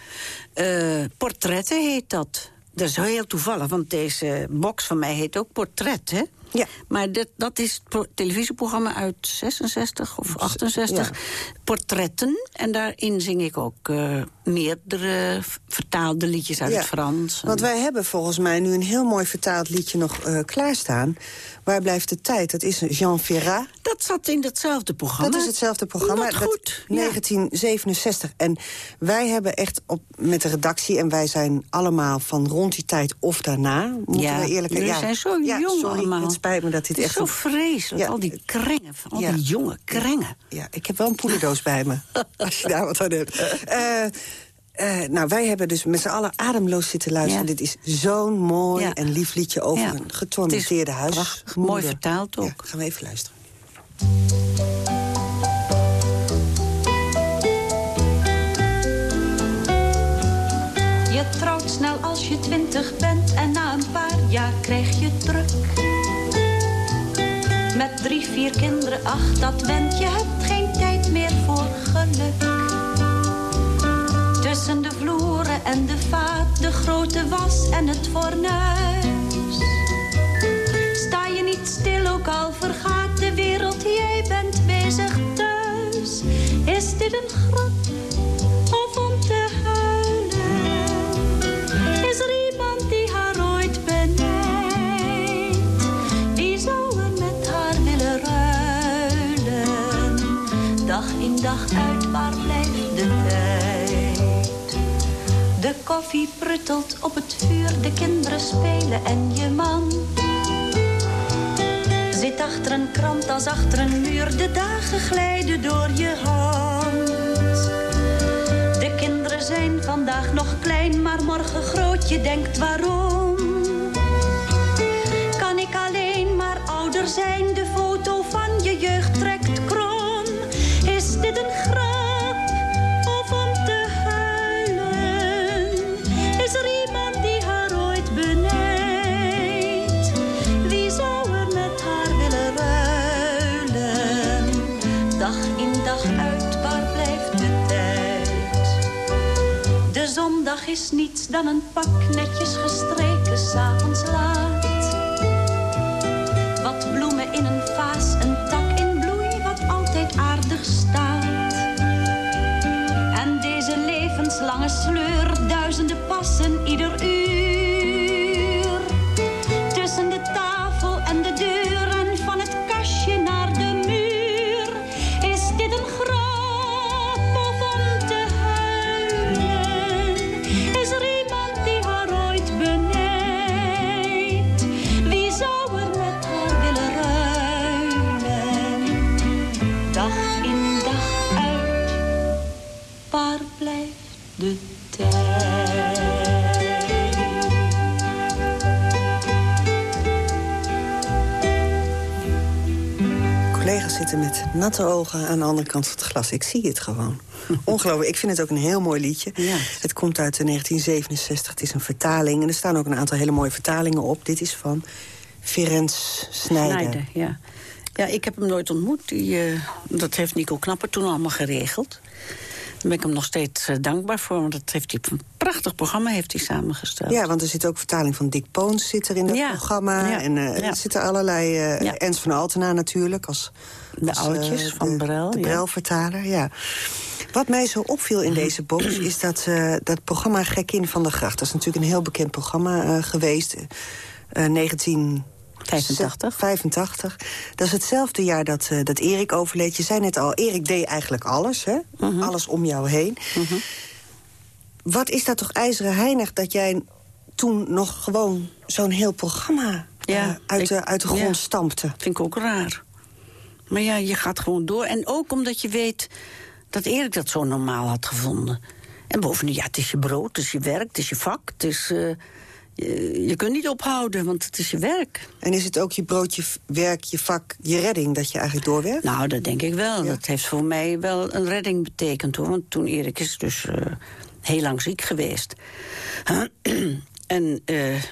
Portretten heet dat. Dat is heel toevallig, want deze box van mij heet ook Portret, hè? Ja. Maar dat, dat is het pro- televisieprogramma uit 66 of 68. ja. Portretten. En daarin zing ik ook eh, meerdere vertaalde liedjes uit Ja, het Frans. Want wij hebben volgens mij nu een heel mooi vertaald liedje nog eh, klaarstaan. Waar blijft de tijd? Dat is Jean Ferrat. Dat zat in datzelfde programma. Dat is hetzelfde programma. Dat- goed. ja. 1967. En wij hebben echt op, met de redactie... en wij zijn allemaal van rond die tijd of daarna... moeten Ja, we eerlijk jullie zijn zo ja, jong sorry, allemaal. Het spijt me dat dit Het is echt... zo vreselijk, Ja. al die krengen, al Ja. die jonge krengen. Ja, ik heb wel een poederdoos bij me. <laughs> Als je daar wat aan hebt. Eh, eh, nou, wij hebben dus met z'n allen ademloos zitten luisteren. Ja. Dit is zo'n mooi Ja. en lief liedje over Ja. een Het getormenteerde is huis. prachtig, mooi vertaald ook. Ja, gaan we even luisteren. Je trouwt snel als je twintig bent en na een paar jaar krijg je druk. Met drie, vier kinderen, ach dat went, je hebt De vloeren en de vaat, de grote was en het fornuis. Koffie pruttelt op het vuur, de kinderen spelen en je man Zit achter een krant als achter een muur, de dagen glijden door je hand. De kinderen zijn vandaag nog klein, maar morgen groot, je denkt waarom. Kan ik alleen maar ouder zijn, de foto van je jeugd trekt is niets dan een pak netjes gestreken, s'avonds laat. Wat bloemen in een vaas, een tak in bloei, wat altijd aardig staat. En deze levenslange sleur, duizenden passen ieder uur. de tijd. Collega's zitten met natte ogen aan de andere kant van het glas. Ik zie het gewoon. <laughs> Ongelooflijk. Ik vind het ook een heel mooi liedje. Ja. Het komt uit eh, 1967. Het is een vertaling. En er staan ook een aantal hele mooie vertalingen op. Dit is van Ferenc Snijder. Ja. ja, ik heb hem nooit ontmoet. Die, eh, dat heeft Nico Knapper toen allemaal geregeld. Daar ben ik hem nog steeds eh, dankbaar voor. Want dat heeft hij, een prachtig programma heeft hij samengesteld. Ja, want er zit ook vertaling van Dick Poons zit er in dat Ja. programma. Ja. En eh, Ja. er zitten allerlei... eh Ja. Ernst van Altena natuurlijk. Als, De als, eh, oudjes van Brel, De. Brel-vertaler, ja. Wat mij zo opviel in deze <clears throat> box is dat, eh, dat programma Gekin van de Gracht. Dat is natuurlijk een heel bekend programma eh, geweest. Eh 19... 85. 85. Dat is hetzelfde jaar dat, eh, dat Erik overleed. Je zei net al, Erik deed eigenlijk alles, hè? Mhm. Alles om jou heen. Wat is dat toch ijzeren heinig dat jij toen nog gewoon zo'n heel programma Ja, eh, uit, ik- de, uit de grond ja. stampte? Vind ik ook raar. Maar ja, je gaat gewoon door. En ook omdat je weet dat Erik dat zo normaal had gevonden. En bovendien, ja, het is je brood, het is je werk, het is je vak. Het is, eh, je, je kunt niet ophouden, want het is je werk. En is het ook je brood, je v- werk, je vak, je redding dat je eigenlijk doorwerkt? Nou, dat denk ik wel. Ja. Dat heeft voor mij wel een redding betekend, hoor. Want toen Erik is dus eh, heel lang ziek geweest. <clears throat> en eh,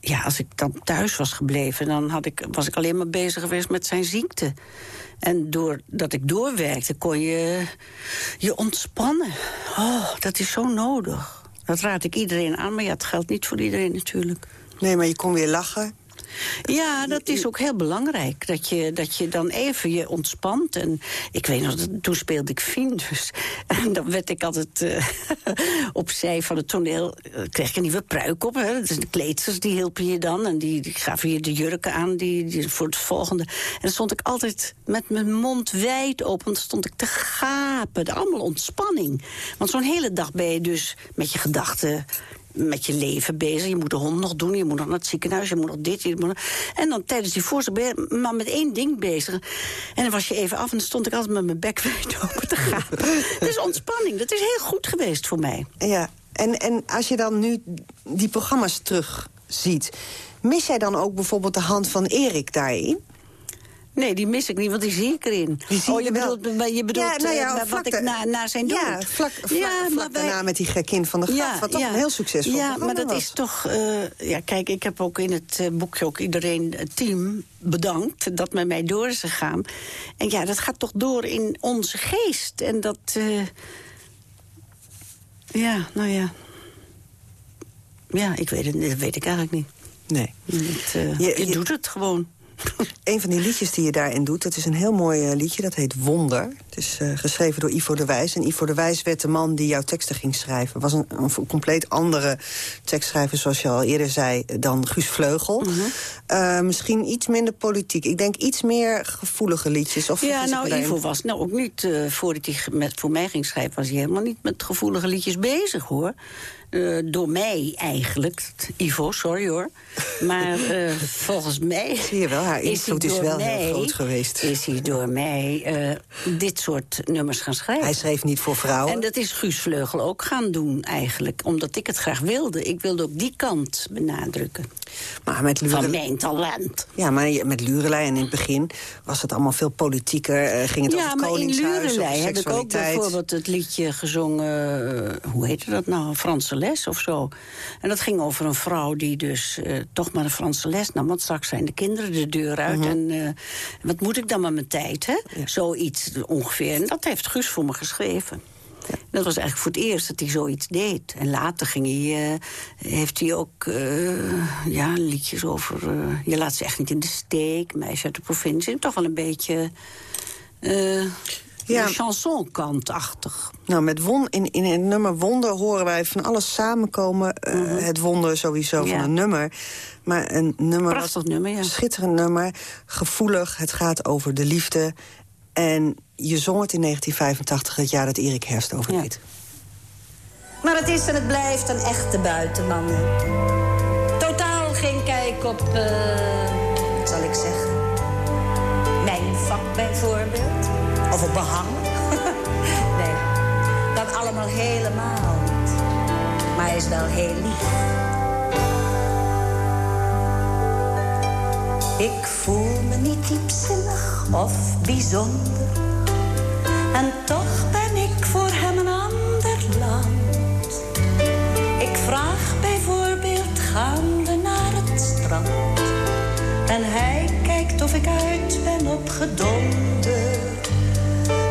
ja, als ik dan thuis was gebleven... dan had ik, was ik alleen maar bezig geweest met zijn ziekte. En doordat ik doorwerkte, kon je je ontspannen. Oh, dat is zo nodig. Dat raad ik iedereen aan, maar ja, geldt niet voor iedereen natuurlijk. Nee, maar je kon weer lachen. Ja, dat is ook heel belangrijk. Dat je, dat je dan even je ontspant. En ik weet nog, toen speelde ik Fien. Dus, <laughs> en dan werd ik altijd eh, <laughs> opzij van het toneel. eh, kreeg ik een nieuwe pruik op. Hè. Dus de kleedsters die hielpen je dan. En die, die gaven je de jurken aan die, die, voor het volgende. En dan stond ik altijd met mijn mond wijd open. Dan stond ik te gapen. Allemaal ontspanning. Want zo'n hele dag ben je dus met je gedachten met je leven bezig. Je moet de hond nog doen, je moet nog naar het ziekenhuis, je moet nog dit. Je moet nog... En dan tijdens die voorstelling ben je maar met één ding bezig. En dan was je even af en dan stond ik altijd met mijn bek <laughs> wijd open te gaan. Is ontspanning, dat is heel goed geweest voor mij. Ja, en, en als je dan nu die programma's terugziet... mis jij dan ook bijvoorbeeld de hand van Erik daarin? Nee, die mis ik niet, want die zie ik erin. Die zie oh, je wel. bedoelt, je bedoelt Ja, nou ja, eh, wat ik na, na zijn dood... Ja, vlak, vlak, Ja, vlak maar wij- daarna met die gekin van de gracht. wat toch een heel succesvol Ja, maar dat was. is toch... eh, ja, kijk, ik heb ook in het eh, boekje ook iedereen, het team, bedankt... dat met mij door is gegaan. En ja, dat gaat toch door in onze geest. En dat... ja, nou ja... Ja, ik weet het dat weet ik eigenlijk niet. Nee. Het, Je- je, je- doet het gewoon. Een van die liedjes die je daarin doet, dat is een heel mooi eh, liedje. Dat heet Wonder. Het is eh, geschreven door Ivo de Wijs. En Ivo de Wijs werd de man die jouw teksten ging schrijven. was een, een compleet andere tekstschrijver, zoals je al eerder zei, dan Guus Vleugel. Mhm. Eh, misschien iets minder politiek. Ik denk iets meer gevoelige liedjes. Of Ja, nou? Ivo was nou ook niet, voordat hij met, voor mij ging schrijven... was hij helemaal niet met gevoelige liedjes bezig, hoor. Eh, door mij eigenlijk. Ivo, sorry hoor. Maar <laughs> eh, volgens mij... Zie je wel, haar invloed is wel heel mij- groot geweest. Is hij door mij eh, dit soort nummers gaan schrijven. Hij schreef niet voor vrouwen. En dat is Guus Vleugel ook gaan doen eigenlijk. Omdat ik het graag wilde. Ik wilde ook die kant benadrukken. maar met Van mijn talent. ja, maar met Lurelei en in het begin was het allemaal veel politieker. ging het ja, over het maar in Koningshuis, Lurelei heb ik ook bijvoorbeeld het liedje gezongen... hoe heette dat nou? Franse les of zo. En dat ging over een vrouw die dus eh, toch maar een Franse les nam. Want straks zijn de kinderen de deur uit. Mhm. En eh, wat moet ik dan met mijn tijd, hè? Zoiets ongeveer. En dat heeft Guus voor me geschreven. Dat was eigenlijk voor het eerst dat hij zoiets deed. En later ging hij, eh, heeft hij ook ja, liedjes over... je laat ze echt niet in de steek, meisje uit de provincie. Toch wel een beetje... Ja. chansonkantachtig. Nou, met won, in, in het nummer Wonder horen wij van alles samenkomen. Eh, Het wonder sowieso Mhm. Ja. van een nummer. Maar een nummer Prachtig wat- nummer, ja. Een schitterend nummer. Gevoelig, het gaat over de liefde. En je zong het in 1985, het jaar dat Erik Herst overleed. Maar het is en het blijft een echte buitenman. Totaal geen kijk op, eh, Of op behang. <laughs> nee, dat allemaal helemaal niet. Maar hij is wel heel lief. Ik voel me niet diepzinnig of bijzonder. En toch ben ik voor hem een ander land. Ik vraag bijvoorbeeld, gaan we naar het strand? En hij kijkt of ik uit ben opgedonder.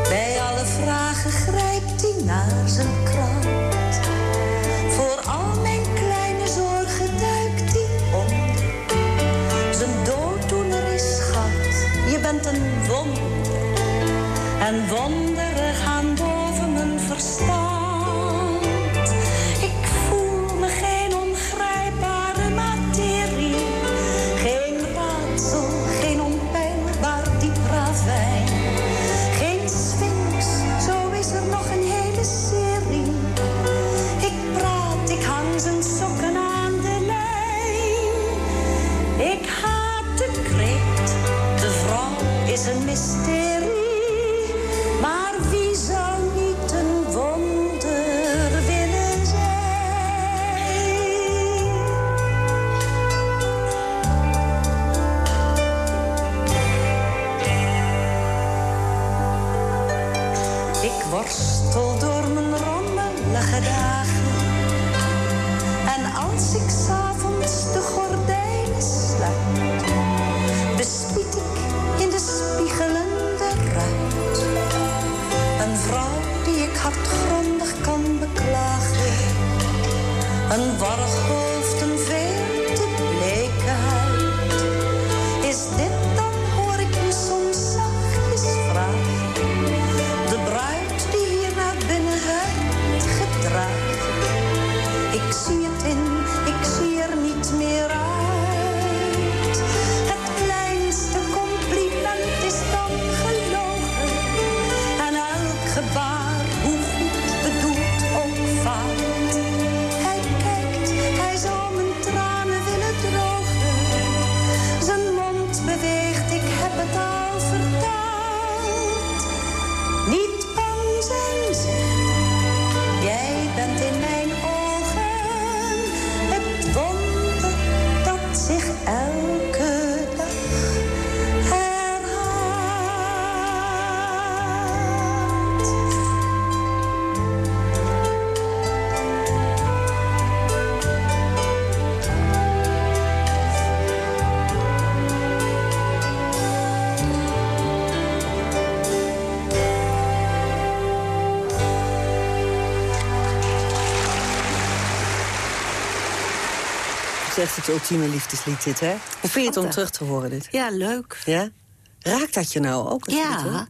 Bij alle vragen grijpt hij naar zijn krant. Voor al mijn kleine zorgen duikt hij onder. Zijn dooddoener is schat, je bent een wonder. En wonderen echt het ultieme liefdeslied dit, hè? Hoe vind je het om terug te horen, dit? Ja, leuk. Ja? Raakt dat je nou ook? Ja.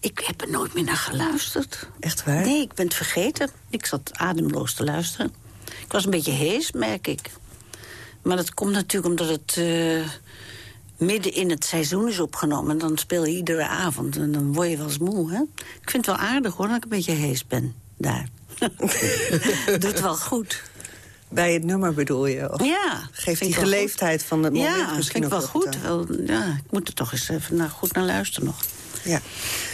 Ik heb er nooit meer naar geluisterd. Echt waar? Nee, ik ben het vergeten. Ik zat ademloos te luisteren. Ik was een beetje hees, merk ik. Maar dat komt natuurlijk omdat het eh, midden in het seizoen is opgenomen. En dan speel je iedere avond en dan word je wel eens moe, hè? Ik vind het wel aardig, hoor, dat ik een beetje hees ben daar. <laughs> Doet wel goed. Bij het nummer bedoel je? Of Ja. Geeft die geleefdheid van het moment ja, misschien vind ik wel goed. Wel, ja, ik moet er toch eens even naar, goed naar luisteren nog. Ja.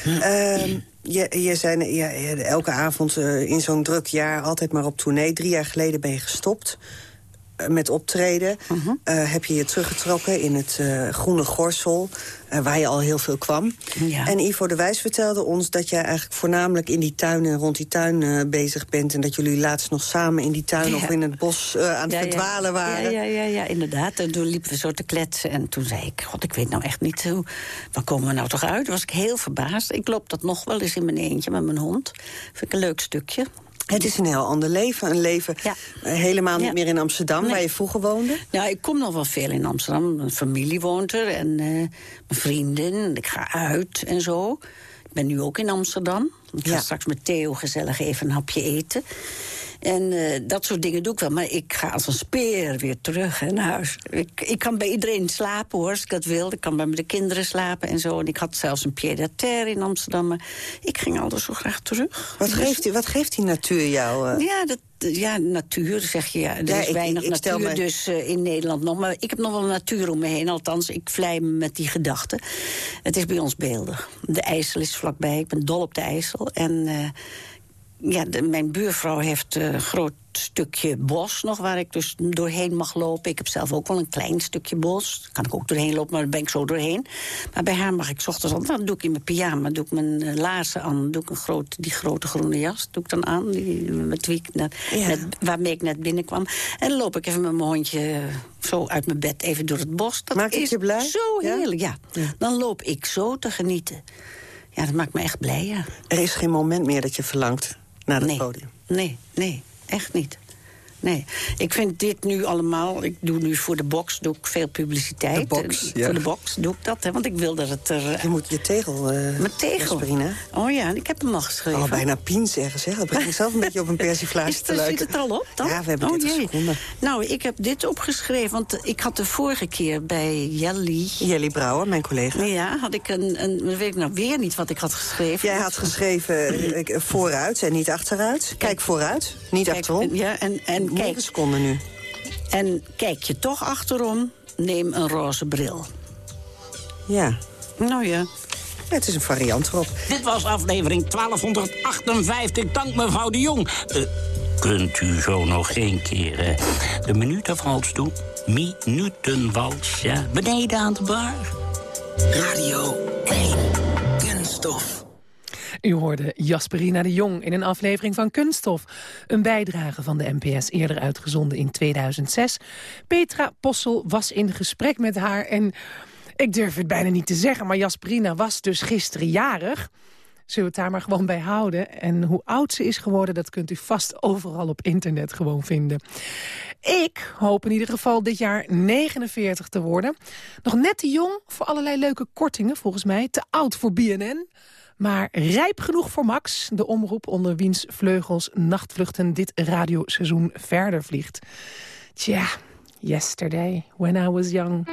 Ehm, je, je zei ja, elke avond eh, in zo'n druk jaar altijd maar op tournee. Drie jaar geleden ben je gestopt eh, met optreden. Mhm. Eh, heb je je teruggetrokken in het Groene Gorsel, waar je al heel veel kwam. Ja. En Ivo de Wijs vertelde ons dat jij eigenlijk voornamelijk in die tuin en rond die tuin eh, bezig bent. En dat jullie laatst nog samen in die tuin Ja. of in het bos eh, aan het verdwalen waren. Ja, ja, ja, ja, inderdaad. En toen liepen we zo te kletsen. En toen zei ik, god, ik weet nou echt niet hoe... Waar komen we nou toch uit? Toen was ik heel verbaasd. Ik loop dat nog wel eens in mijn eentje met mijn hond. Vind ik een leuk stukje. Het is een heel ander leven. Een leven Ja. eh, helemaal niet Ja. meer in Amsterdam, Nee. waar je vroeger woonde. Nou, ik kom nog wel veel in Amsterdam. Mijn familie woont er en eh, mijn vrienden. Ik ga uit en zo. Ik ben nu ook in Amsterdam. Ik ga Ja. straks met Theo gezellig even een hapje eten. En eh, dat soort dingen doe ik wel. Maar ik ga als een speer weer terug hè, naar huis. Ik, ik kan bij iedereen slapen hoor, als ik dat wil. Ik kan bij de kinderen slapen en zo. En ik had zelfs een pied-à-terre in Amsterdam. Maar ik ging altijd zo graag terug. Wat geeft, die, wat geeft die natuur jou? eh? Ja, dat, ja, natuur zeg je. Ja. Er Ja, is ik- weinig ik natuur me- dus eh, in Nederland nog. Maar ik heb nog wel natuur om me heen. Althans, ik vlei me met die gedachten. Het is bij ons beeldig. De IJssel is vlakbij. Ik ben dol op de IJssel. En ja, de- mijn buurvrouw heeft een groot stukje bos nog waar ik dus doorheen mag lopen. Ik heb zelf ook wel een klein stukje bos. Daar kan ik ook doorheen lopen, maar daar ben ik zo doorheen. Maar bij haar mag ik 's ochtends al... Dan doe ik in mijn pyjama, doe ik mijn eh, laarzen aan. Doe ik een groot, die grote groene jas doe ik dan aan. Die, met wie ik net, Ja. net- waarmee ik net binnenkwam. En dan loop ik even met mijn hondje eh, zo uit mijn bed even door het bos. Dat Maakt het is je blij? Zo Ja? heerlijk, ja. Dan loop ik zo te genieten. Ja, dat maakt me echt blij, ja. Er is geen moment meer dat je verlangt naar het nee. podium. Nee, nee, echt niet. Nee, ik vind dit nu allemaal... Ik doe nu voor de box doe ik veel publiciteit. De box, ja. Voor de box doe ik dat, hè, want ik wil dat het er... eh, Je moet je tegel, eh Mijn tegel. Oh ja, ik heb hem al geschreven. Al bijna pien zeggen, zeg. Dat brengt me zelf een beetje op een <laughs> persiflage te lijken. zit het al op dan? Ja, we hebben oh, 30 jee. seconden. Nou, ik heb dit opgeschreven, want ik had de vorige keer bij Jelly... Jelly Brouwer, mijn collega. Ja, had ik een, een... Weet ik nou weer niet wat ik had geschreven. Jij had geschreven eh, vooruit en niet achteruit. Kijk vooruit, niet Kijk, achterom. Ja, en, en Negen seconden nu. En kijk je toch achterom, neem een roze bril. Ja, Nou ja. het is een variant erop. Dit was aflevering 1258. Dank mevrouw de Jong. Eh, kunt u zo nog één keer eh, de minutenwals doen? Minutenwals, ja. Beneden aan de bar. Radio 1. Kunststof. U hoorde Jasperina de Jong in een aflevering van Kunststof. Een bijdrage van de NPS eerder uitgezonden in 2006. Petra Possel was in gesprek met haar en... Ik durf het bijna niet te zeggen, maar Jasperina was dus gisteren jarig. Zullen we het daar maar gewoon bij houden? En hoe oud ze is geworden, dat kunt u vast overal op internet gewoon vinden. Ik hoop in ieder geval dit jaar 49 te worden. Nog net te jong voor allerlei leuke kortingen, volgens mij. Te oud voor BNN. Maar rijp genoeg voor Max, de omroep onder wiens vleugels nachtvluchten dit radioseizoen verder vliegt. Tja, yesterday, when I was young.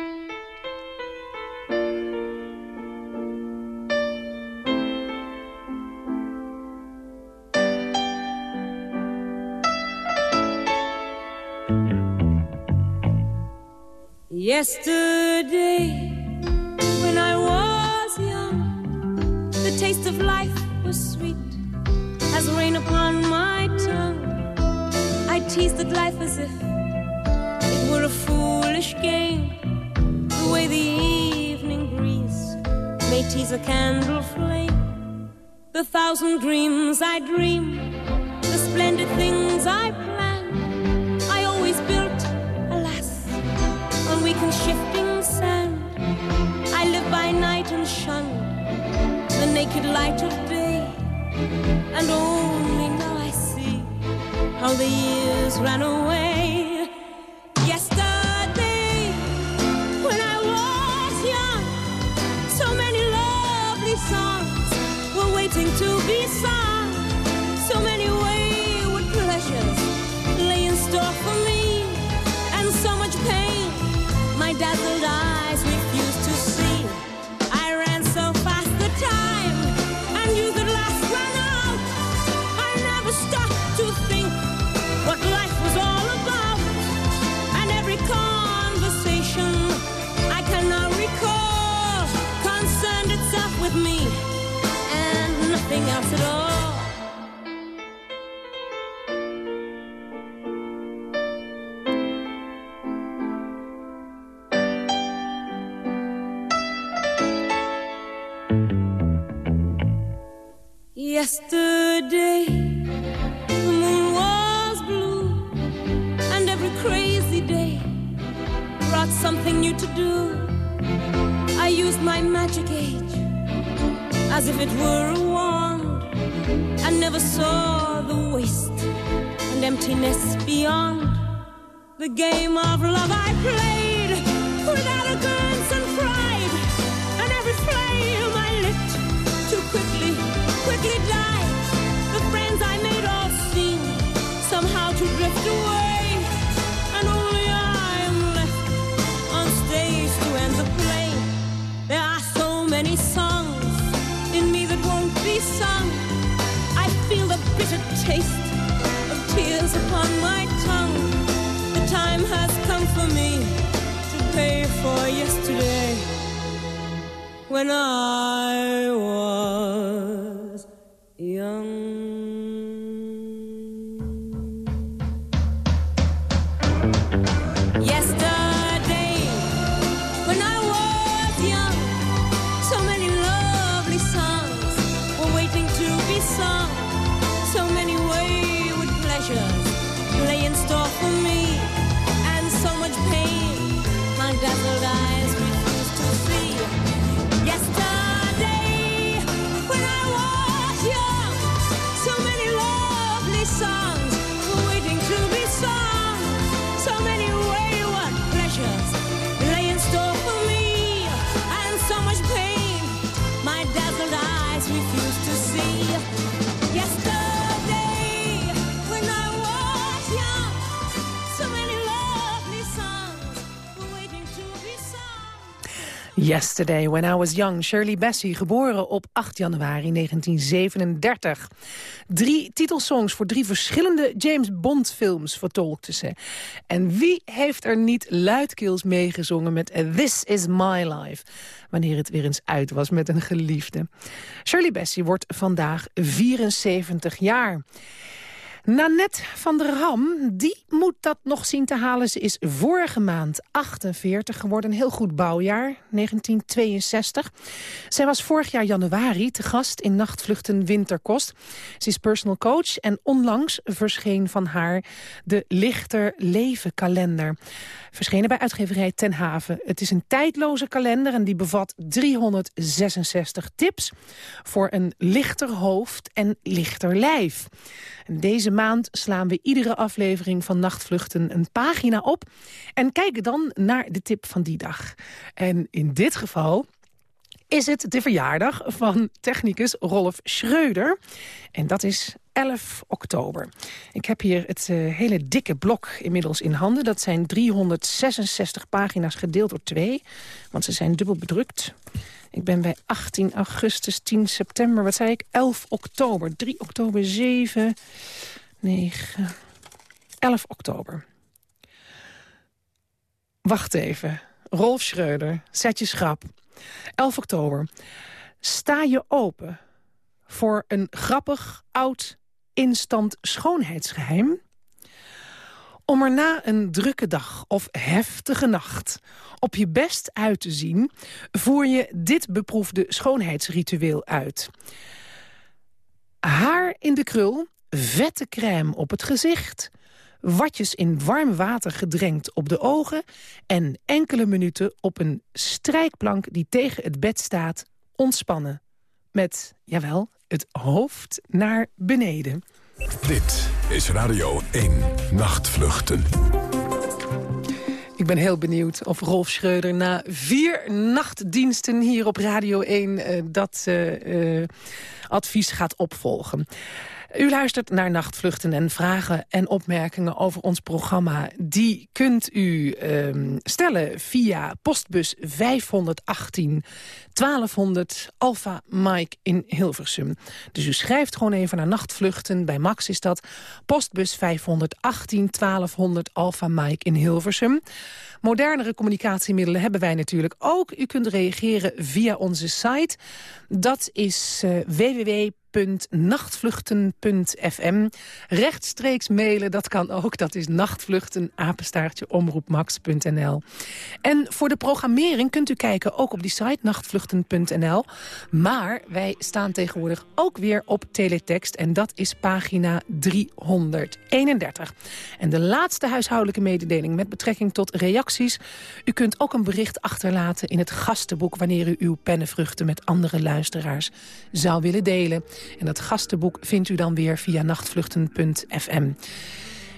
Yesterday, taste of life was sweet as rain upon my tongue. I teased at life as if it were a foolish game, the way the evening breeze may tease a candle flame. The thousand dreams I dreamed, the splendid things I planned, I always built, alas on weak and shifting sand. I live by night and shunned the naked light of day. And only now I see how the years ran away. Yesterday, when I was young, so many lovely songs were waiting to be sung. Yesterday, When I Was Young. Shirley Bassey, geboren op 8 januari 1937. Drie titelsongs voor drie verschillende James Bond films vertolkte ze. En wie heeft er niet luidkeels meegezongen met This Is My Life... wanneer het weer eens uit was met een geliefde. Shirley Bassey wordt vandaag 74 jaar. Nanette van der Ham, die moet dat nog zien te halen. Ze is vorige maand 48 geworden. Heel goed bouwjaar, 1962. Zij was vorig jaar januari te gast in Nachtvluchten Winterkost. Ze is personal coach en onlangs verscheen van haar de Lichter Leven kalender. Verschenen bij uitgeverij Ten Haven. Het is een tijdloze kalender en die bevat 366 tips... voor een lichter hoofd en lichter lijf. En deze maand slaan we iedere aflevering van Nachtvluchten een pagina op... en kijken dan naar de tip van die dag. En in dit geval is het de verjaardag van technicus Rolf Schreuder. En dat is 11 oktober. Ik heb hier het eh, hele dikke blok inmiddels in handen. Dat zijn 366 pagina's gedeeld door twee. Want ze zijn dubbel bedrukt. Ik ben bij 18 augustus, 10 september, wat zei ik? 11 oktober. 3 oktober, 7, 9, 11 oktober. Wacht even. Rolf Schreuder, zet je schrap. 11 oktober. Sta je open voor een grappig, oud, instant schoonheidsgeheim? Om er na een drukke dag of heftige nacht op je best uit te zien... voer je dit beproefde schoonheidsritueel uit. Haar in de krul, vette crème op het gezicht... watjes in warm water gedrenkt op de ogen... en enkele minuten op een strijkplank die tegen het bed staat ontspannen. Met, jawel, het hoofd naar beneden. Dit is Radio 1 Nachtvluchten. Ik ben heel benieuwd of Rolf Schreuder na vier nachtdiensten hier op Radio 1... eh, dat eh, eh, advies gaat opvolgen. U luistert naar Nachtvluchten en vragen en opmerkingen over ons programma. Die kunt u ehm, stellen via postbus 518 1200 Alpha Mike in Hilversum. Dus u schrijft gewoon even naar Nachtvluchten. Bij Max is dat postbus 518 1200 Alpha Mike in Hilversum. Modernere communicatiemiddelen hebben wij natuurlijk ook. U kunt reageren via onze site. Dat is uh, www.nachtvluchten.fm. Rechtstreeks mailen, dat kan ook. Dat is nachtvluchten, omroepmax.nl. En voor de programmering kunt u kijken ook op die site, nachtvluchten.nl. Maar wij staan tegenwoordig ook weer op teletext. En dat is pagina 331. En de laatste huishoudelijke mededeling met betrekking tot reacties. U kunt ook een bericht achterlaten in het gastenboek... wanneer u uw pennenvruchten met andere luisteraars zou willen delen. En dat gastenboek vindt u dan weer via nachtvluchten.fm.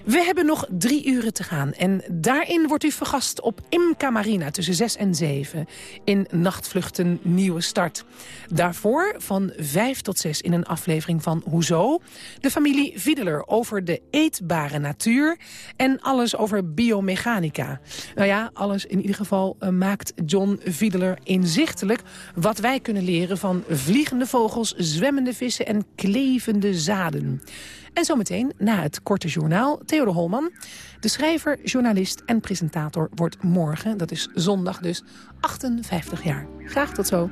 We hebben nog drie uren te gaan. En daarin wordt u vergast op Imca Marina tussen 6 en 7. In Nachtvluchten Nieuwe Start. Daarvoor van 5 tot 6 in een aflevering van Hoezo? De familie Wiedeler over de eetbare natuur. En alles over biomechanica. Nou ja, alles in ieder geval uh, maakt John Wiedeler inzichtelijk... wat wij kunnen leren van vliegende vogels, zwemmende vissen en klevende zaden. En zometeen, na het korte journaal, Theodor Holman. De schrijver, journalist en presentator wordt morgen, dat is zondag dus, 58 jaar. Graag tot zo.